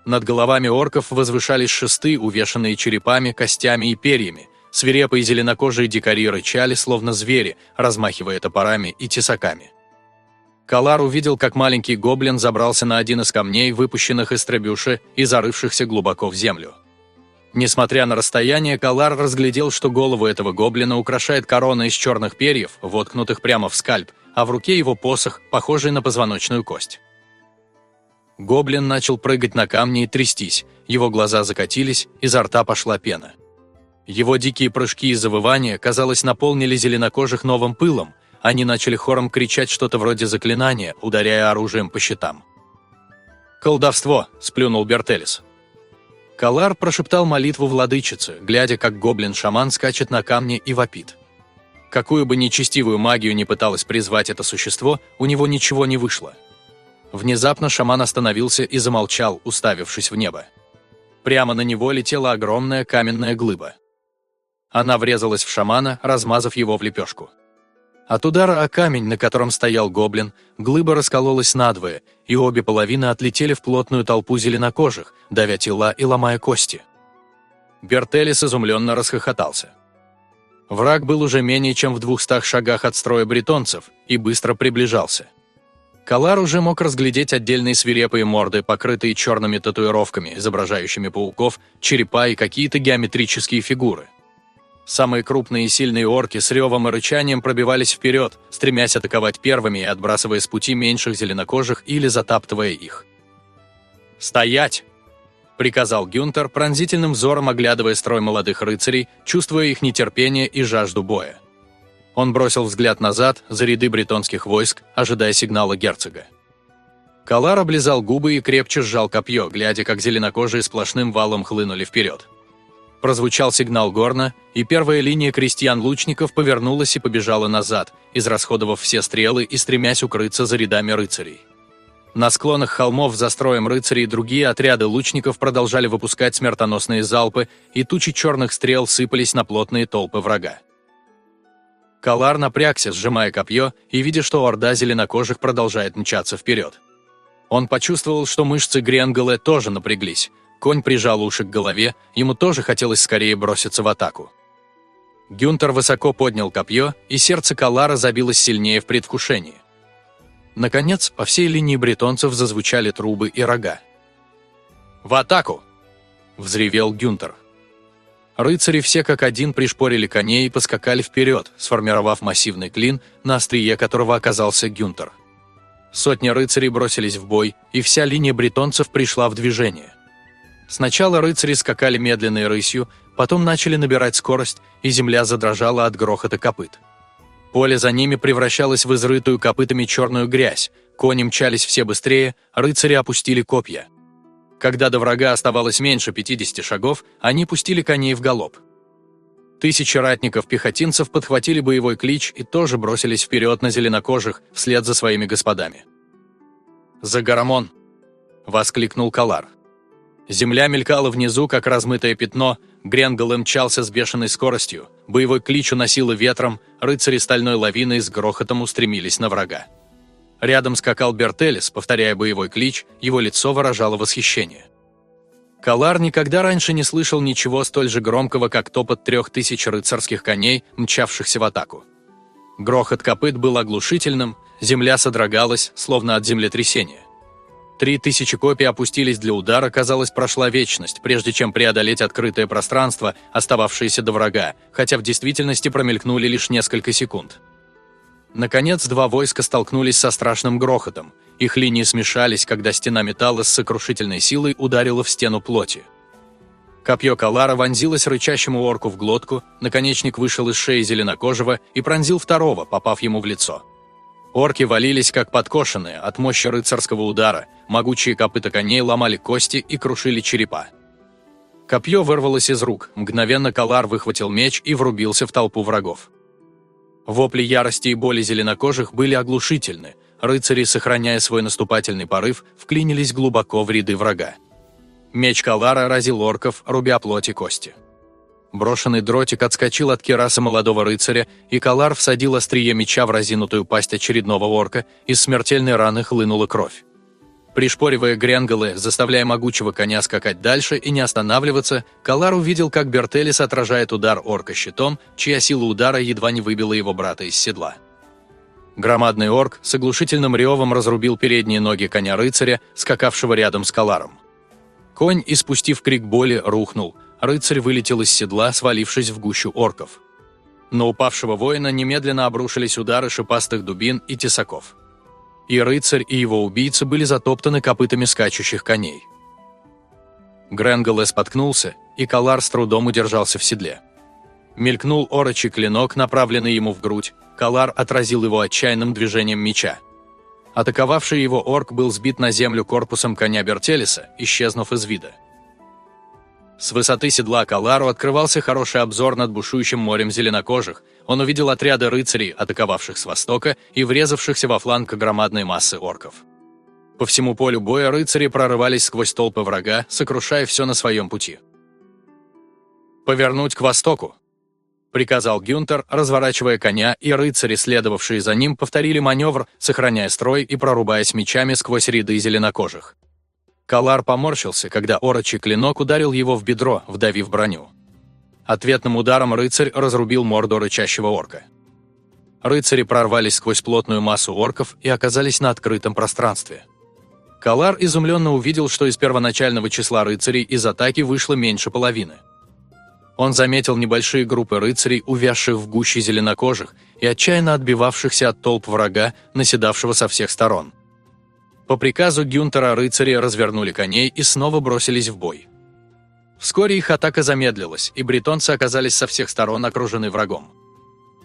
Над головами орков возвышались шесты, увешанные черепами, костями и перьями. Свирепые зеленокожие дикари рычали, словно звери, размахивая топорами и тесаками. Калар увидел, как маленький гоблин забрался на один из камней, выпущенных из требюши и зарывшихся глубоко в землю. Несмотря на расстояние, Калар разглядел, что голову этого гоблина украшает корона из черных перьев, воткнутых прямо в скальп, а в руке его посох, похожий на позвоночную кость. Гоблин начал прыгать на камни и трястись, его глаза закатились, изо рта пошла пена. Его дикие прыжки и завывания, казалось, наполнили зеленокожих новым пылом, они начали хором кричать что-то вроде заклинания, ударяя оружием по щитам. «Колдовство!» – сплюнул Бертелис. Калар прошептал молитву владычице, глядя, как гоблин-шаман скачет на камне и вопит. Какую бы нечестивую магию ни пыталось призвать это существо, у него ничего не вышло. Внезапно шаман остановился и замолчал, уставившись в небо. Прямо на него летела огромная каменная глыба. Она врезалась в шамана, размазав его в лепешку. От удара о камень, на котором стоял гоблин, глыба раскололась надвое, и обе половины отлетели в плотную толпу зеленокожих, давя тела и ломая кости. Бертелис изумленно расхохотался. Враг был уже менее чем в двухстах шагах от строя бретонцев и быстро приближался. Калар уже мог разглядеть отдельные свирепые морды, покрытые черными татуировками, изображающими пауков, черепа и какие-то геометрические фигуры. Самые крупные и сильные орки с ревом и рычанием пробивались вперед, стремясь атаковать первыми и отбрасывая с пути меньших зеленокожих или затаптывая их. «Стоять!» – приказал Гюнтер, пронзительным взором оглядывая строй молодых рыцарей, чувствуя их нетерпение и жажду боя. Он бросил взгляд назад, за ряды бретонских войск, ожидая сигнала герцога. Калар облизал губы и крепче сжал копье, глядя, как зеленокожие сплошным валом хлынули вперед. Прозвучал сигнал горна, и первая линия крестьян-лучников повернулась и побежала назад, израсходовав все стрелы и стремясь укрыться за рядами рыцарей. На склонах холмов за строем рыцарей другие отряды лучников продолжали выпускать смертоносные залпы, и тучи черных стрел сыпались на плотные толпы врага. Калар напрягся, сжимая копье, и видя, что орда зеленокожих продолжает мчаться вперед. Он почувствовал, что мышцы Гренголе тоже напряглись, Конь прижал уши к голове, ему тоже хотелось скорее броситься в атаку. Гюнтер высоко поднял копье, и сердце Калара забилось сильнее в предвкушении. Наконец, по всей линии бретонцев зазвучали трубы и рога. «В атаку!» – взревел Гюнтер. Рыцари все как один пришпорили коней и поскакали вперед, сформировав массивный клин, на острие которого оказался Гюнтер. Сотни рыцарей бросились в бой, и вся линия бретонцев пришла в движение. Сначала рыцари скакали медленной рысью, потом начали набирать скорость, и земля задрожала от грохота копыт. Поле за ними превращалось в изрытую копытами черную грязь, кони мчались все быстрее, рыцари опустили копья. Когда до врага оставалось меньше 50 шагов, они пустили коней в галоп. Тысячи ратников-пехотинцев подхватили боевой клич и тоже бросились вперед на зеленокожих, вслед за своими господами. «За Гарамон!» – воскликнул Калар. Земля мелькала внизу, как размытое пятно, Гренгол мчался с бешеной скоростью, боевой клич уносило ветром, рыцари стальной лавиной с грохотом устремились на врага. Рядом скакал Бертелис, повторяя боевой клич, его лицо выражало восхищение. Калар никогда раньше не слышал ничего столь же громкого, как топот трех тысяч рыцарских коней, мчавшихся в атаку. Грохот копыт был оглушительным, земля содрогалась, словно от землетрясения. Три тысячи копий опустились для удара, казалось, прошла вечность, прежде чем преодолеть открытое пространство, остававшееся до врага, хотя в действительности промелькнули лишь несколько секунд. Наконец, два войска столкнулись со страшным грохотом. Их линии смешались, когда стена металла с сокрушительной силой ударила в стену плоти. Копье Калара вонзилось рычащему орку в глотку, наконечник вышел из шеи зеленокожего и пронзил второго, попав ему в лицо. Орки валились как подкошенные от мощи рыцарского удара, могучие копыта коней ломали кости и крушили черепа. Копье вырвалось из рук, мгновенно Калар выхватил меч и врубился в толпу врагов. Вопли ярости и боли зеленокожих были оглушительны, рыцари, сохраняя свой наступательный порыв, вклинились глубоко в ряды врага. Меч Калара разил орков, рубя плоть и кости. Брошенный дротик отскочил от кераса молодого рыцаря, и Калар всадил острие меча в разинутую пасть очередного орка, из смертельной раны хлынула кровь. Пришпоривая гренголы, заставляя могучего коня скакать дальше и не останавливаться, Калар увидел, как Бертелис отражает удар орка щитом, чья сила удара едва не выбила его брата из седла. Громадный орк с оглушительным ревом разрубил передние ноги коня-рыцаря, скакавшего рядом с Каларом. Конь, испустив крик боли, рухнул, рыцарь вылетел из седла, свалившись в гущу орков. На упавшего воина немедленно обрушились удары шипастых дубин и тесаков. И рыцарь, и его убийцы были затоптаны копытами скачущих коней. Гренголе споткнулся, и Калар с трудом удержался в седле. Мелькнул орочий клинок, направленный ему в грудь, Калар отразил его отчаянным движением меча. Атаковавший его орк был сбит на землю корпусом коня Бертелиса, исчезнув из вида. С высоты седла Калару открывался хороший обзор над бушующим морем зеленокожих. Он увидел отряды рыцарей, атаковавших с востока и врезавшихся во фланг громадной массы орков. По всему полю боя рыцари прорывались сквозь толпы врага, сокрушая все на своем пути. «Повернуть к востоку!» – приказал Гюнтер, разворачивая коня, и рыцари, следовавшие за ним, повторили маневр, сохраняя строй и прорубаясь мечами сквозь ряды зеленокожих. Калар поморщился, когда орочий клинок ударил его в бедро, вдавив броню. Ответным ударом рыцарь разрубил морду рычащего орка. Рыцари прорвались сквозь плотную массу орков и оказались на открытом пространстве. Калар изумленно увидел, что из первоначального числа рыцарей из атаки вышло меньше половины. Он заметил небольшие группы рыцарей, увязших в гуще зеленокожих и отчаянно отбивавшихся от толп врага, наседавшего со всех сторон. По приказу Гюнтера рыцари развернули коней и снова бросились в бой. Вскоре их атака замедлилась, и бретонцы оказались со всех сторон окружены врагом.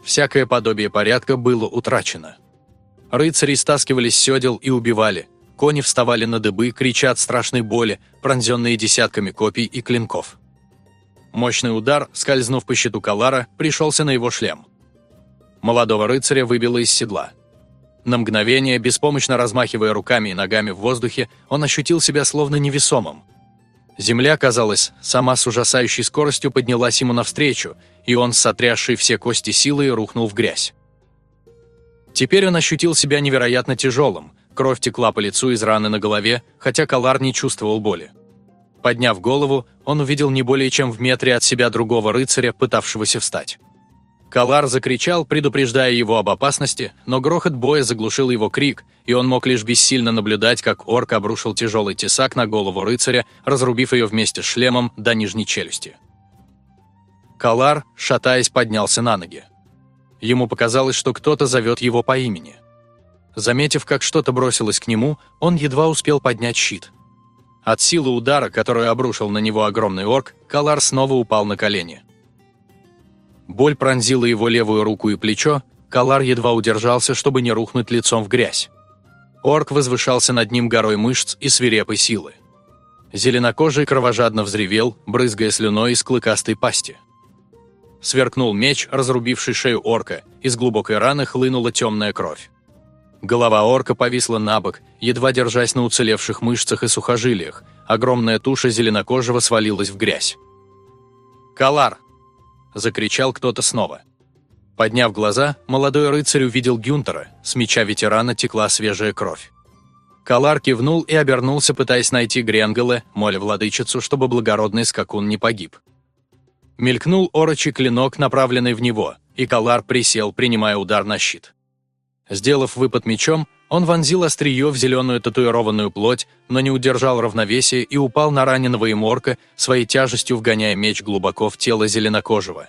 Всякое подобие порядка было утрачено. Рыцари стаскивались с седел и убивали, кони вставали на дыбы, крича от страшной боли, пронзенные десятками копий и клинков. Мощный удар, скользнув по щиту Калара, пришелся на его шлем. Молодого рыцаря выбило из седла. На мгновение, беспомощно размахивая руками и ногами в воздухе, он ощутил себя словно невесомым. Земля, казалось, сама с ужасающей скоростью поднялась ему навстречу, и он, сотрясший все кости силой, рухнул в грязь. Теперь он ощутил себя невероятно тяжелым, кровь текла по лицу из раны на голове, хотя Калар не чувствовал боли. Подняв голову, он увидел не более чем в метре от себя другого рыцаря, пытавшегося встать. Калар закричал, предупреждая его об опасности, но грохот боя заглушил его крик, и он мог лишь бессильно наблюдать, как орк обрушил тяжелый тесак на голову рыцаря, разрубив ее вместе с шлемом до нижней челюсти. Калар, шатаясь, поднялся на ноги. Ему показалось, что кто-то зовет его по имени. Заметив, как что-то бросилось к нему, он едва успел поднять щит. От силы удара, которую обрушил на него огромный орк, Калар снова упал на колени. Боль пронзила его левую руку и плечо, Калар едва удержался, чтобы не рухнуть лицом в грязь. Орк возвышался над ним горой мышц и свирепой силы. Зеленокожий кровожадно взревел, брызгая слюной из клыкастой пасти. Сверкнул меч, разрубивший шею орка, из глубокой раны хлынула темная кровь. Голова орка повисла на бок, едва держась на уцелевших мышцах и сухожилиях, огромная туша зеленокожего свалилась в грязь. «Калар!» – закричал кто-то снова. Подняв глаза, молодой рыцарь увидел Гюнтера, с меча ветерана текла свежая кровь. Калар кивнул и обернулся, пытаясь найти Гренголе, моля владычицу, чтобы благородный скакун не погиб. Мелькнул орочий клинок, направленный в него, и Калар присел, принимая удар на щит. Сделав выпад мечом, он вонзил острие в зеленую татуированную плоть, но не удержал равновесия и упал на раненого им орка, своей тяжестью вгоняя меч глубоко в тело зеленокожего.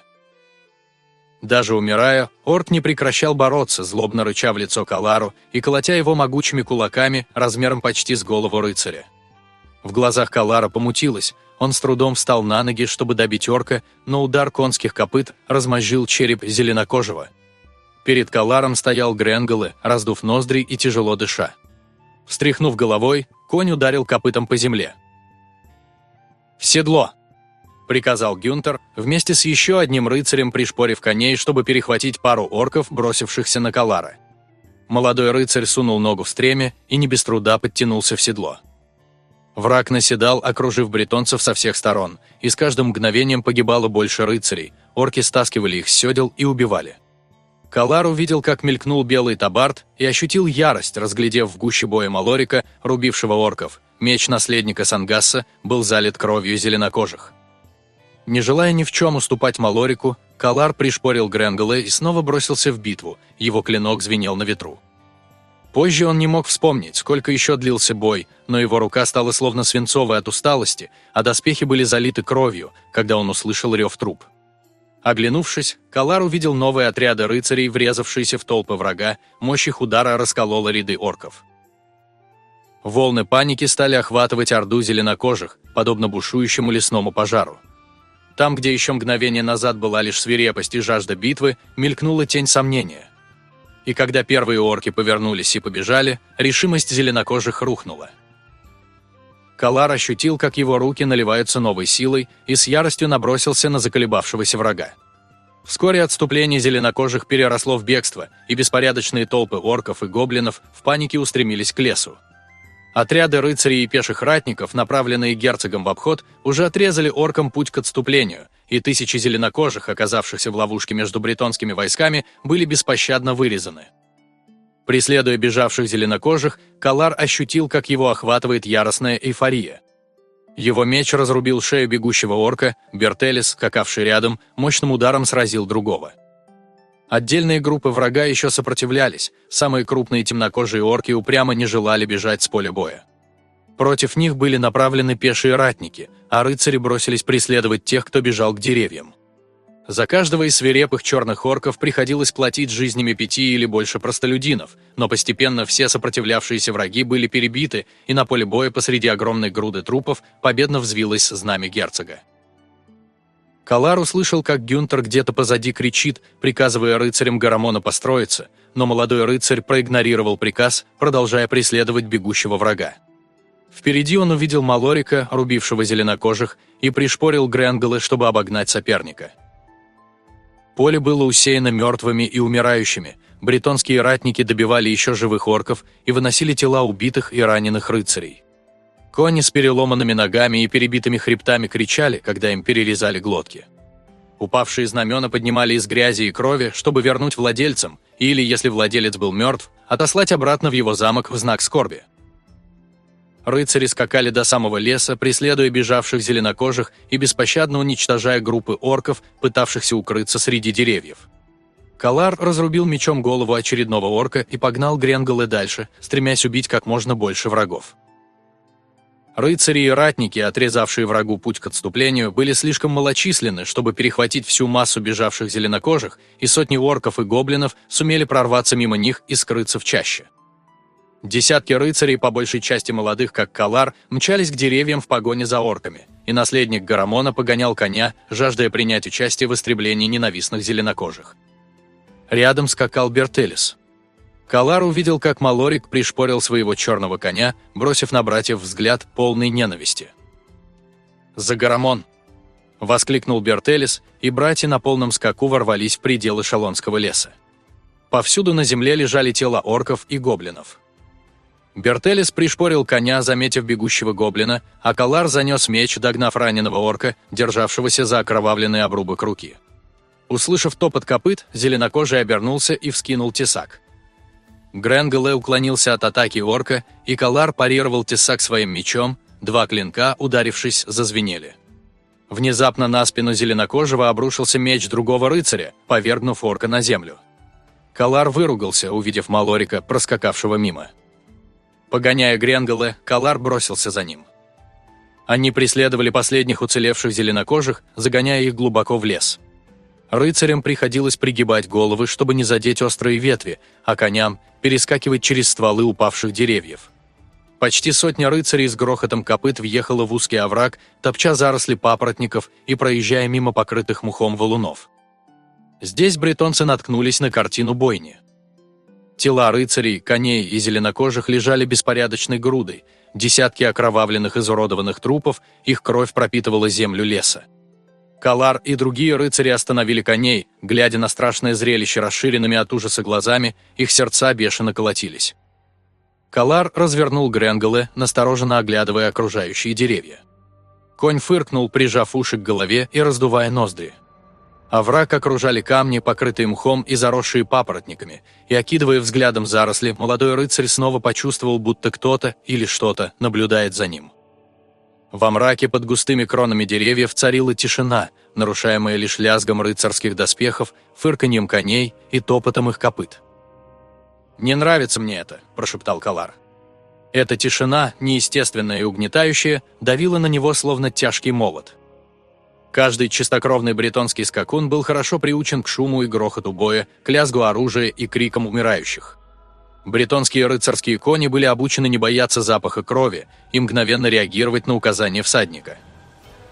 Даже умирая, орк не прекращал бороться, злобно рыча в лицо Калару и колотя его могучими кулаками, размером почти с голову рыцаря. В глазах Калара помутилось, он с трудом встал на ноги, чтобы добить орка, но удар конских копыт размозжил череп зеленокожего. Перед Каларом стоял Гренголы, раздув ноздри и тяжело дыша. Встряхнув головой, конь ударил копытом по земле. «В седло!» – приказал Гюнтер, вместе с еще одним рыцарем пришпорив коней, чтобы перехватить пару орков, бросившихся на Калара. Молодой рыцарь сунул ногу в стреме и не без труда подтянулся в седло. Враг наседал, окружив бретонцев со всех сторон, и с каждым мгновением погибало больше рыцарей, орки стаскивали их с седел и убивали. Калар увидел, как мелькнул белый табард, и ощутил ярость, разглядев в гуще боя Малорика, рубившего орков. Меч наследника Сангасса был залит кровью зеленокожих. Не желая ни в чем уступать Малорику, Калар пришпорил Гренгола и снова бросился в битву, его клинок звенел на ветру. Позже он не мог вспомнить, сколько еще длился бой, но его рука стала словно свинцовой от усталости, а доспехи были залиты кровью, когда он услышал рев труп. Оглянувшись, Калар увидел новые отряды рыцарей, врезавшиеся в толпы врага, мощь их удара расколола ряды орков. Волны паники стали охватывать орду зеленокожих, подобно бушующему лесному пожару. Там, где еще мгновение назад была лишь свирепость и жажда битвы, мелькнула тень сомнения. И когда первые орки повернулись и побежали, решимость зеленокожих рухнула. Калар ощутил, как его руки наливаются новой силой и с яростью набросился на заколебавшегося врага. Вскоре отступление зеленокожих переросло в бегство, и беспорядочные толпы орков и гоблинов в панике устремились к лесу. Отряды рыцарей и пеших ратников, направленные герцогом в обход, уже отрезали оркам путь к отступлению, и тысячи зеленокожих, оказавшихся в ловушке между бретонскими войсками, были беспощадно вырезаны. Преследуя бежавших зеленокожих, Калар ощутил, как его охватывает яростная эйфория. Его меч разрубил шею бегущего орка, Бертелис, скакавший рядом, мощным ударом сразил другого. Отдельные группы врага еще сопротивлялись, самые крупные темнокожие орки упрямо не желали бежать с поля боя. Против них были направлены пешие ратники, а рыцари бросились преследовать тех, кто бежал к деревьям. За каждого из свирепых черных орков приходилось платить жизнями пяти или больше простолюдинов, но постепенно все сопротивлявшиеся враги были перебиты, и на поле боя посреди огромной груды трупов победно взвилось знамя герцога. Калар услышал, как Гюнтер где-то позади кричит, приказывая рыцарям Гарамона построиться, но молодой рыцарь проигнорировал приказ, продолжая преследовать бегущего врага. Впереди он увидел Малорика, рубившего зеленокожих, и пришпорил Гренголы, чтобы обогнать соперника. Поле было усеяно мертвыми и умирающими, бретонские ратники добивали еще живых орков и выносили тела убитых и раненых рыцарей. Кони с переломанными ногами и перебитыми хребтами кричали, когда им перерезали глотки. Упавшие знамена поднимали из грязи и крови, чтобы вернуть владельцам, или, если владелец был мертв, отослать обратно в его замок в знак скорби. Рыцари скакали до самого леса, преследуя бежавших зеленокожих и беспощадно уничтожая группы орков, пытавшихся укрыться среди деревьев. Калар разрубил мечом голову очередного орка и погнал Гренголы дальше, стремясь убить как можно больше врагов. Рыцари и ратники, отрезавшие врагу путь к отступлению, были слишком малочисленны, чтобы перехватить всю массу бежавших зеленокожих, и сотни орков и гоблинов сумели прорваться мимо них и скрыться в чаще. Десятки рыцарей, по большей части молодых, как Калар, мчались к деревьям в погоне за орками, и наследник Гарамона погонял коня, жаждая принять участие в истреблении ненавистных зеленокожих. Рядом скакал Бертелис. Калар увидел, как Малорик пришпорил своего черного коня, бросив на братьев взгляд полный ненависти. «За Гарамон!» – воскликнул Бертелис, и братья на полном скаку ворвались в пределы Шалонского леса. Повсюду на земле лежали тела орков и гоблинов. Бертелис пришпорил коня, заметив бегущего гоблина, а Калар занес меч, догнав раненого орка, державшегося за окровавленный обрубок руки. Услышав топот копыт, зеленокожий обернулся и вскинул тесак. Гренгале уклонился от атаки орка, и Калар парировал тесак своим мечом, два клинка, ударившись, зазвенели. Внезапно на спину зеленокожего обрушился меч другого рыцаря, повергнув орка на землю. Калар выругался, увидев Малорика, проскакавшего мимо. Погоняя Гренгале, Калар бросился за ним. Они преследовали последних уцелевших зеленокожих, загоняя их глубоко в лес. Рыцарям приходилось пригибать головы, чтобы не задеть острые ветви, а коням – перескакивать через стволы упавших деревьев. Почти сотня рыцарей с грохотом копыт въехала в узкий овраг, топча заросли папоротников и проезжая мимо покрытых мухом валунов. Здесь бретонцы наткнулись на картину бойни. Тела рыцарей, коней и зеленокожих лежали беспорядочной грудой, десятки окровавленных изуродованных трупов, их кровь пропитывала землю леса. Калар и другие рыцари остановили коней, глядя на страшное зрелище расширенными от ужаса глазами, их сердца бешено колотились. Калар развернул Гренголе, настороженно оглядывая окружающие деревья. Конь фыркнул, прижав уши к голове и раздувая ноздри. Овраг окружали камни, покрытые мхом и заросшие папоротниками, и, окидывая взглядом заросли, молодой рыцарь снова почувствовал, будто кто-то или что-то наблюдает за ним. Во мраке под густыми кронами деревьев царила тишина, нарушаемая лишь лязгом рыцарских доспехов, фырканьем коней и топотом их копыт. «Не нравится мне это», – прошептал Калар. Эта тишина, неестественная и угнетающая, давила на него словно тяжкий молот – Каждый чистокровный бретонский скакун был хорошо приучен к шуму и грохоту боя, к лязгу оружия и крикам умирающих. Бретонские рыцарские кони были обучены не бояться запаха крови и мгновенно реагировать на указания всадника.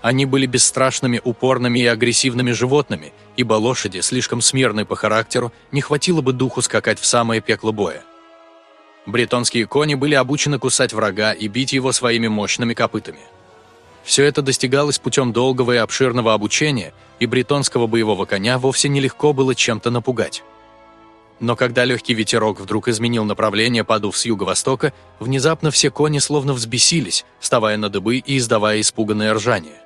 Они были бесстрашными, упорными и агрессивными животными, ибо лошади, слишком смирной по характеру, не хватило бы духу скакать в самое пекло боя. Бретонские кони были обучены кусать врага и бить его своими мощными копытами – все это достигалось путем долгого и обширного обучения, и бретонского боевого коня вовсе нелегко было чем-то напугать. Но когда легкий ветерок вдруг изменил направление, подув с юго-востока, внезапно все кони словно взбесились, вставая на дыбы и издавая испуганное ржание.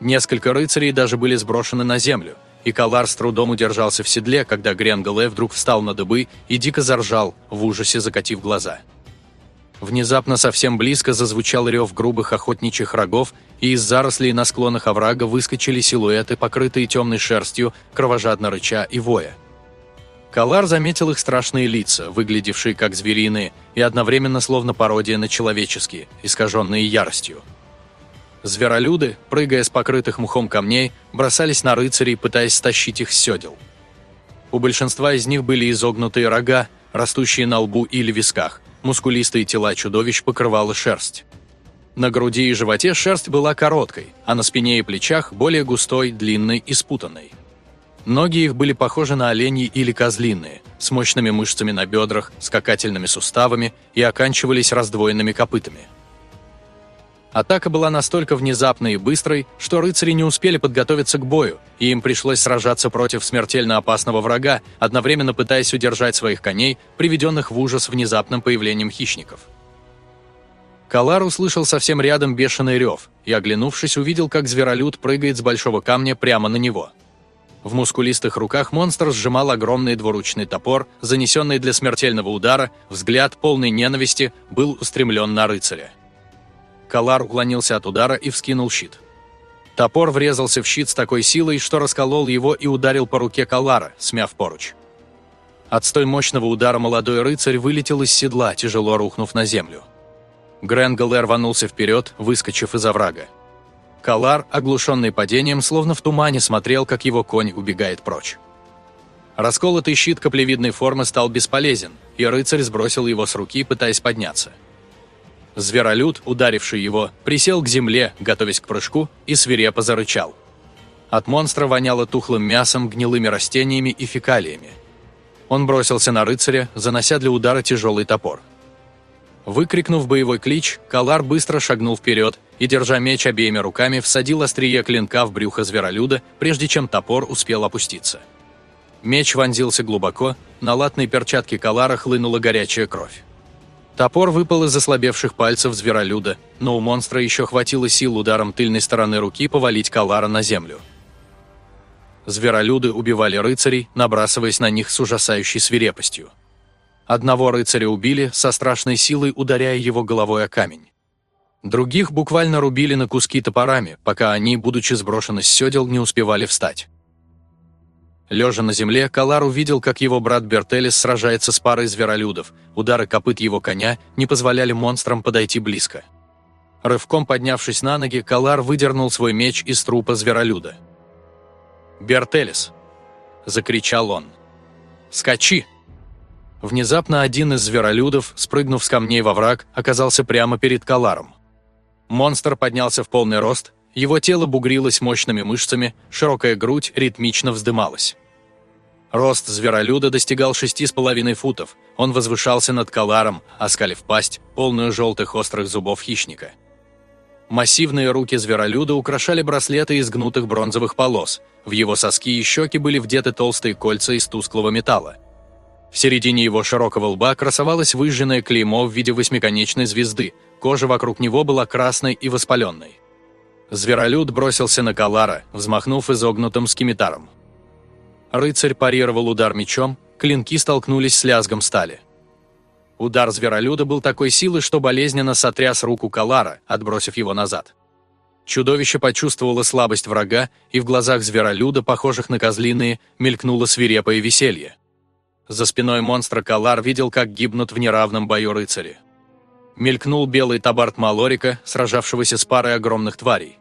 Несколько рыцарей даже были сброшены на землю, и Калар с трудом удержался в седле, когда Гренгале вдруг встал на дыбы и дико заржал, в ужасе закатив глаза. Внезапно совсем близко зазвучал рев грубых охотничьих рогов, и из зарослей на склонах оврага выскочили силуэты, покрытые темной шерстью, кровожадно рыча и воя. Калар заметил их страшные лица, выглядевшие как звериные, и одновременно словно пародия на человеческие, искаженные яростью. Зверолюды, прыгая с покрытых мухом камней, бросались на рыцарей, пытаясь стащить их с седел. У большинства из них были изогнутые рога, растущие на лбу или висках – Мускулистые тела чудовищ покрывала шерсть. На груди и животе шерсть была короткой, а на спине и плечах более густой, длинной и спутанной. Ноги их были похожи на оленьи или козлиные, с мощными мышцами на бедрах, скакательными суставами и оканчивались раздвоенными копытами. Атака была настолько внезапной и быстрой, что рыцари не успели подготовиться к бою, и им пришлось сражаться против смертельно опасного врага, одновременно пытаясь удержать своих коней, приведенных в ужас внезапным появлением хищников. Калар услышал совсем рядом бешеный рев и, оглянувшись, увидел, как зверолюд прыгает с большого камня прямо на него. В мускулистых руках монстр сжимал огромный двуручный топор, занесенный для смертельного удара, взгляд полный ненависти был устремлен на рыцаря. Калар уклонился от удара и вскинул щит. Топор врезался в щит с такой силой, что расколол его и ударил по руке Калара, смяв поруч. От столь мощного удара молодой рыцарь вылетел из седла, тяжело рухнув на землю. Гренгл рванулся вперед, выскочив из оврага. Калар, оглушенный падением, словно в тумане смотрел, как его конь убегает прочь. Расколотый щит каплевидной формы стал бесполезен, и рыцарь сбросил его с руки, пытаясь подняться. Зверолюд, ударивший его, присел к земле, готовясь к прыжку, и свирепо зарычал. От монстра воняло тухлым мясом, гнилыми растениями и фекалиями. Он бросился на рыцаря, занося для удара тяжелый топор. Выкрикнув боевой клич, Калар быстро шагнул вперед и, держа меч обеими руками, всадил острие клинка в брюхо зверолюда, прежде чем топор успел опуститься. Меч вонзился глубоко, на латной перчатке Калара хлынула горячая кровь. Топор выпал из ослабевших пальцев зверолюда, но у монстра еще хватило сил ударом тыльной стороны руки повалить Калара на землю. Зверолюды убивали рыцарей, набрасываясь на них с ужасающей свирепостью. Одного рыцаря убили, со страшной силой ударяя его головой о камень. Других буквально рубили на куски топорами, пока они, будучи сброшены с седел, не успевали встать. Лежа на земле, Калар увидел, как его брат Бертелис сражается с парой зверолюдов. Удары копыт его коня не позволяли монстрам подойти близко. Рывком поднявшись на ноги, Калар выдернул свой меч из трупа зверолюда. «Бертелис!» – закричал он. «Скачи!» Внезапно один из зверолюдов, спрыгнув с камней во враг, оказался прямо перед Каларом. Монстр поднялся в полный рост, его тело бугрилось мощными мышцами, широкая грудь ритмично вздымалась. Рост зверолюда достигал шести с половиной футов, он возвышался над Каларом, оскалив пасть, полную желтых острых зубов хищника. Массивные руки зверолюда украшали браслеты из гнутых бронзовых полос, в его соски и щеки были вдеты толстые кольца из тусклого металла. В середине его широкого лба красовалось выжженное клеймо в виде восьмиконечной звезды, кожа вокруг него была красной и воспаленной. Зверолюд бросился на Калара, взмахнув изогнутым скимитаром. Рыцарь парировал удар мечом, клинки столкнулись с лязгом стали. Удар зверолюда был такой силы, что болезненно сотряс руку Калара, отбросив его назад. Чудовище почувствовало слабость врага, и в глазах зверолюда, похожих на козлиные, мелькнуло свирепое веселье. За спиной монстра Калар видел, как гибнут в неравном бою рыцари. Мелькнул белый табарт Малорика, сражавшегося с парой огромных тварей.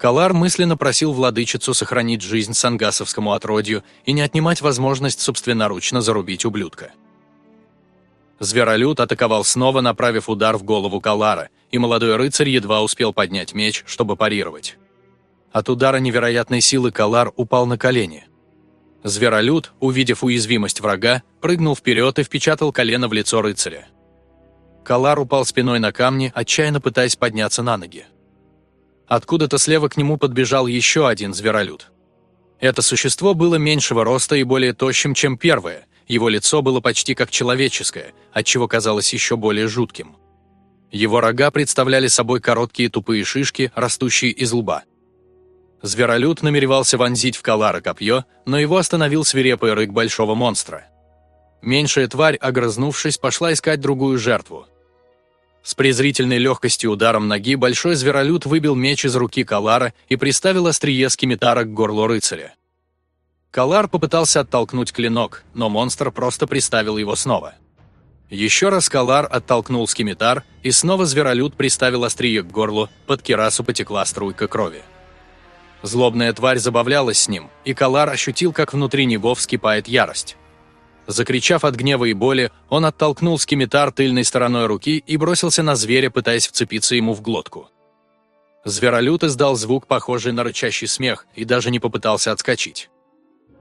Калар мысленно просил владычицу сохранить жизнь сангасовскому отродью и не отнимать возможность собственноручно зарубить ублюдка. Зверолюд атаковал снова, направив удар в голову Калара, и молодой рыцарь едва успел поднять меч, чтобы парировать. От удара невероятной силы Калар упал на колени. Зверолюд, увидев уязвимость врага, прыгнул вперед и впечатал колено в лицо рыцаря. Калар упал спиной на камни, отчаянно пытаясь подняться на ноги. Откуда-то слева к нему подбежал еще один зверолюд. Это существо было меньшего роста и более тощим, чем первое. Его лицо было почти как человеческое, отчего казалось еще более жутким. Его рога представляли собой короткие тупые шишки, растущие из лба. Зверолюд намеревался вонзить в Калара копье, но его остановил свирепый рык большого монстра. Меньшая тварь, огрызнувшись, пошла искать другую жертву. С презрительной легкостью ударом ноги большой зверолюд выбил меч из руки Калара и приставил острие скимитара к горлу рыцаря. Калар попытался оттолкнуть клинок, но монстр просто приставил его снова. Еще раз Калар оттолкнул скимитар, и снова зверолюд приставил острие к горлу, под керасу потекла струйка крови. Злобная тварь забавлялась с ним, и Калар ощутил, как внутри него вскипает ярость. Закричав от гнева и боли, он оттолкнул скимитар тыльной стороной руки и бросился на зверя, пытаясь вцепиться ему в глотку. Зверолюд издал звук, похожий на рычащий смех, и даже не попытался отскочить.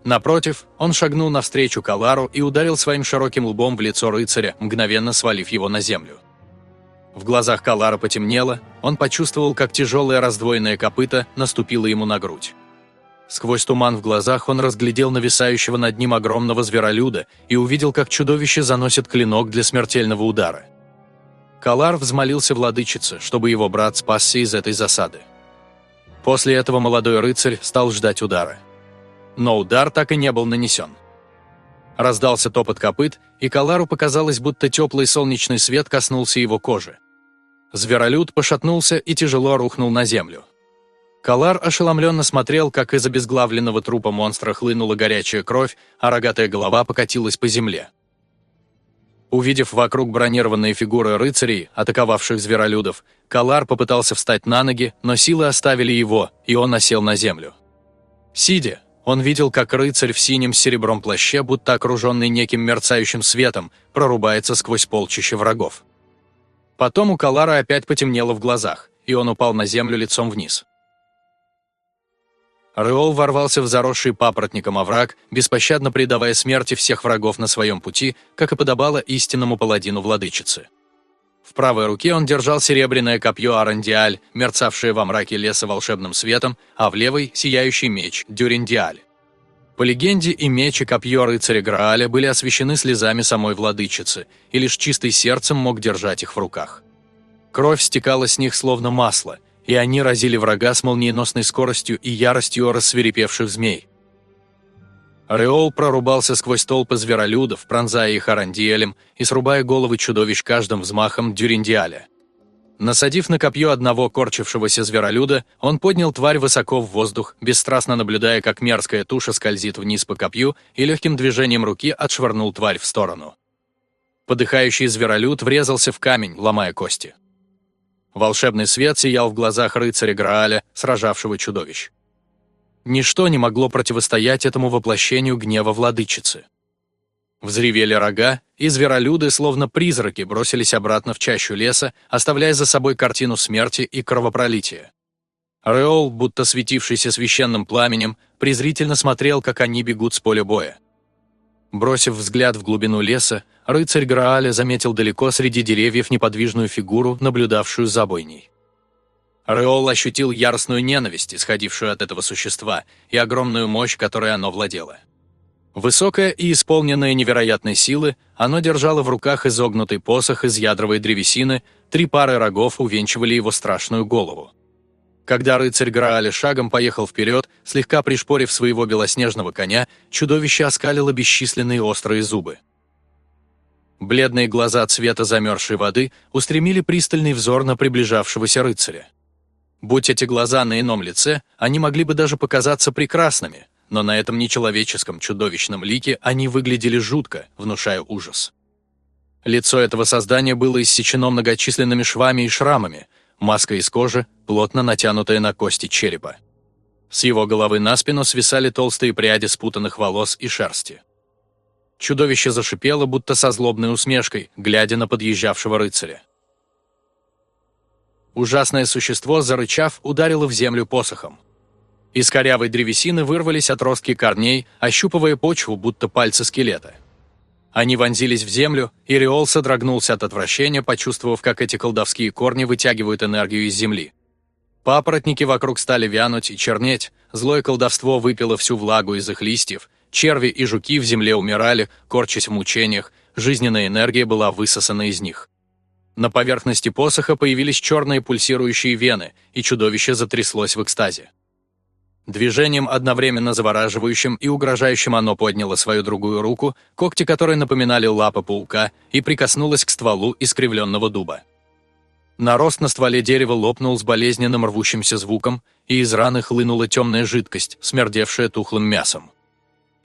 Напротив, он шагнул навстречу Калару и ударил своим широким лбом в лицо рыцаря, мгновенно свалив его на землю. В глазах Калара потемнело, он почувствовал, как тяжелое раздвоенное копыто наступило ему на грудь. Сквозь туман в глазах он разглядел нависающего над ним огромного зверолюда и увидел, как чудовище заносит клинок для смертельного удара. Калар взмолился владычице, чтобы его брат спасся из этой засады. После этого молодой рыцарь стал ждать удара. Но удар так и не был нанесен. Раздался топот копыт, и Калару показалось, будто теплый солнечный свет коснулся его кожи. Зверолюд пошатнулся и тяжело рухнул на землю. Калар ошеломленно смотрел, как из обезглавленного трупа монстра хлынула горячая кровь, а рогатая голова покатилась по земле. Увидев вокруг бронированные фигуры рыцарей, атаковавших зверолюдов, Калар попытался встать на ноги, но силы оставили его, и он осел на землю. Сидя, он видел, как рыцарь в синем серебром плаще, будто окруженный неким мерцающим светом, прорубается сквозь полчище врагов. Потом у Калара опять потемнело в глазах, и он упал на землю лицом вниз. Реол ворвался в заросший папоротником овраг, беспощадно предавая смерти всех врагов на своем пути, как и подобало истинному паладину владычицы. В правой руке он держал серебряное копье Арандиаль, мерцавшее во мраке леса волшебным светом, а в левой – сияющий меч Дюриндиаль. По легенде, и меч, и копье рыцаря Грааля были освящены слезами самой владычицы, и лишь чистый сердцем мог держать их в руках. Кровь стекала с них словно масло – и они разили врага с молниеносной скоростью и яростью рассверепевших змей. Реол прорубался сквозь толпы зверолюдов, пронзая их арандиэлем и срубая головы чудовищ каждым взмахом дюриндиаля. Насадив на копье одного корчившегося зверолюда, он поднял тварь высоко в воздух, бесстрастно наблюдая, как мерзкая туша скользит вниз по копью и легким движением руки отшвырнул тварь в сторону. Подыхающий зверолюд врезался в камень, ломая кости. Волшебный свет сиял в глазах рыцаря Грааля, сражавшего чудовищ. Ничто не могло противостоять этому воплощению гнева владычицы. Взревели рога, и зверолюды, словно призраки, бросились обратно в чащу леса, оставляя за собой картину смерти и кровопролития. Реол, будто светившийся священным пламенем, презрительно смотрел, как они бегут с поля боя. Бросив взгляд в глубину леса, рыцарь Грааля заметил далеко среди деревьев неподвижную фигуру, наблюдавшую за бойней. Реол ощутил яростную ненависть, исходившую от этого существа, и огромную мощь, которой оно владело. Высокое и исполненное невероятной силы, оно держало в руках изогнутый посох из ядровой древесины, три пары рогов увенчивали его страшную голову. Когда рыцарь Грааля шагом поехал вперед, слегка пришпорив своего белоснежного коня, чудовище оскалило бесчисленные острые зубы. Бледные глаза цвета замерзшей воды устремили пристальный взор на приближавшегося рыцаря. Будь эти глаза на ином лице, они могли бы даже показаться прекрасными, но на этом нечеловеческом чудовищном лике они выглядели жутко, внушая ужас. Лицо этого создания было иссечено многочисленными швами и шрамами, маска из кожи, плотно натянутая на кости черепа. С его головы на спину свисали толстые пряди спутанных волос и шерсти. Чудовище зашипело, будто со злобной усмешкой, глядя на подъезжавшего рыцаря. Ужасное существо, зарычав, ударило в землю посохом. Из корявой древесины вырвались отростки корней, ощупывая почву, будто пальцы скелета. Они вонзились в землю, и Риол содрогнулся от отвращения, почувствовав, как эти колдовские корни вытягивают энергию из земли. Папоротники вокруг стали вянуть и чернеть, злое колдовство выпило всю влагу из их листьев, черви и жуки в земле умирали, корчась в мучениях, жизненная энергия была высосана из них. На поверхности посоха появились черные пульсирующие вены, и чудовище затряслось в экстазе. Движением, одновременно завораживающим и угрожающим, оно подняло свою другую руку, когти которой напоминали лапы паука, и прикоснулось к стволу искривленного дуба. Нарост на стволе дерева лопнул с болезненным рвущимся звуком, и из раны хлынула темная жидкость, смердевшая тухлым мясом.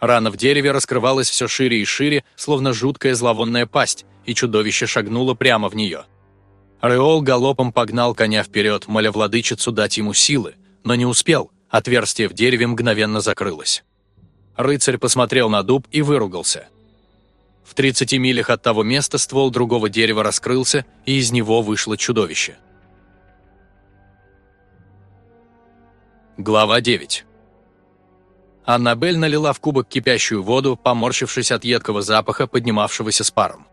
Рана в дереве раскрывалась все шире и шире, словно жуткая зловонная пасть, и чудовище шагнуло прямо в нее. Реол галопом погнал коня вперед, моля владычицу дать ему силы, но не успел, отверстие в дереве мгновенно закрылось. Рыцарь посмотрел на дуб и выругался. В 30 милях от того места ствол другого дерева раскрылся, и из него вышло чудовище. Глава 9 Аннабель налила в кубок кипящую воду, поморщившись от едкого запаха, поднимавшегося с паром.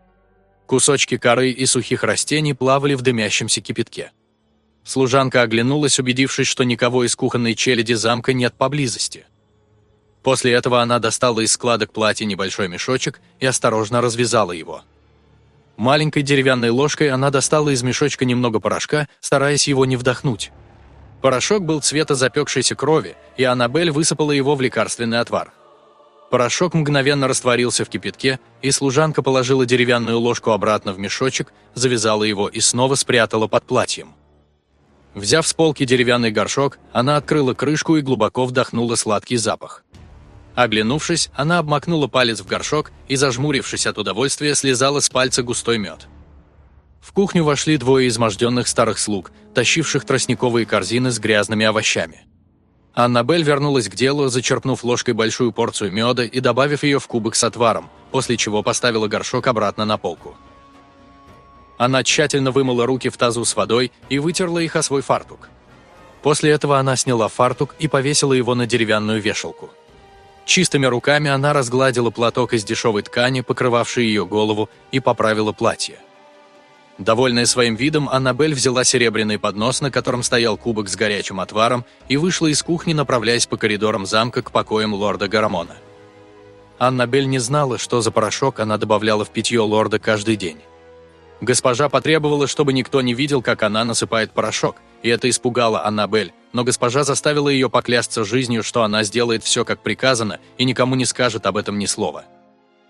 Кусочки коры и сухих растений плавали в дымящемся кипятке. Служанка оглянулась, убедившись, что никого из кухонной челяди замка нет поблизости. После этого она достала из складок платья небольшой мешочек и осторожно развязала его. Маленькой деревянной ложкой она достала из мешочка немного порошка, стараясь его не вдохнуть. Порошок был цвета запекшейся крови, и Аннабель высыпала его в лекарственный отвар. Порошок мгновенно растворился в кипятке, и служанка положила деревянную ложку обратно в мешочек, завязала его и снова спрятала под платьем. Взяв с полки деревянный горшок, она открыла крышку и глубоко вдохнула сладкий запах. Оглянувшись, она обмакнула палец в горшок и, зажмурившись от удовольствия, слезала с пальца густой мед. В кухню вошли двое изможденных старых слуг, тащивших тростниковые корзины с грязными овощами. Аннабель вернулась к делу, зачерпнув ложкой большую порцию меда и добавив ее в кубок с отваром, после чего поставила горшок обратно на полку. Она тщательно вымыла руки в тазу с водой и вытерла их о свой фартук. После этого она сняла фартук и повесила его на деревянную вешалку. Чистыми руками она разгладила платок из дешевой ткани, покрывавший ее голову, и поправила платье. Довольная своим видом, Аннабель взяла серебряный поднос, на котором стоял кубок с горячим отваром, и вышла из кухни, направляясь по коридорам замка к покоям лорда Гарамона. Аннабель не знала, что за порошок она добавляла в питье лорда каждый день. Госпожа потребовала, чтобы никто не видел, как она насыпает порошок, и это испугало Аннабель, но госпожа заставила ее поклясться жизнью, что она сделает все, как приказано, и никому не скажет об этом ни слова.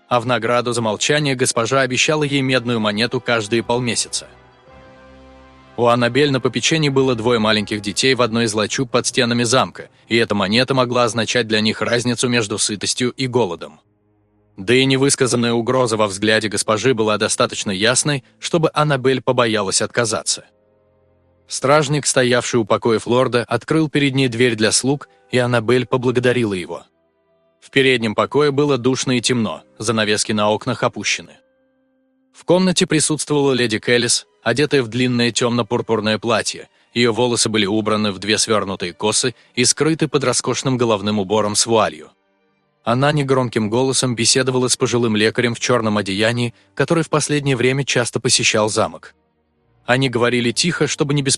А в награду за молчание госпожа обещала ей медную монету каждые полмесяца. У Аннабель на попечении было двое маленьких детей в одной из лачуг под стенами замка, и эта монета могла означать для них разницу между сытостью и голодом. Да и невысказанная угроза во взгляде госпожи была достаточно ясной, чтобы Аннабель побоялась отказаться. Стражник, стоявший у покоев лорда, открыл перед ней дверь для слуг, и Аннабель поблагодарила его. В переднем покое было душно и темно, занавески на окнах опущены. В комнате присутствовала леди Келлис, одетая в длинное темно-пурпурное платье, ее волосы были убраны в две свернутые косы и скрыты под роскошным головным убором с вуалью. Она негромким голосом беседовала с пожилым лекарем в черном одеянии, который в последнее время часто посещал замок. Они говорили тихо, чтобы не беспокоить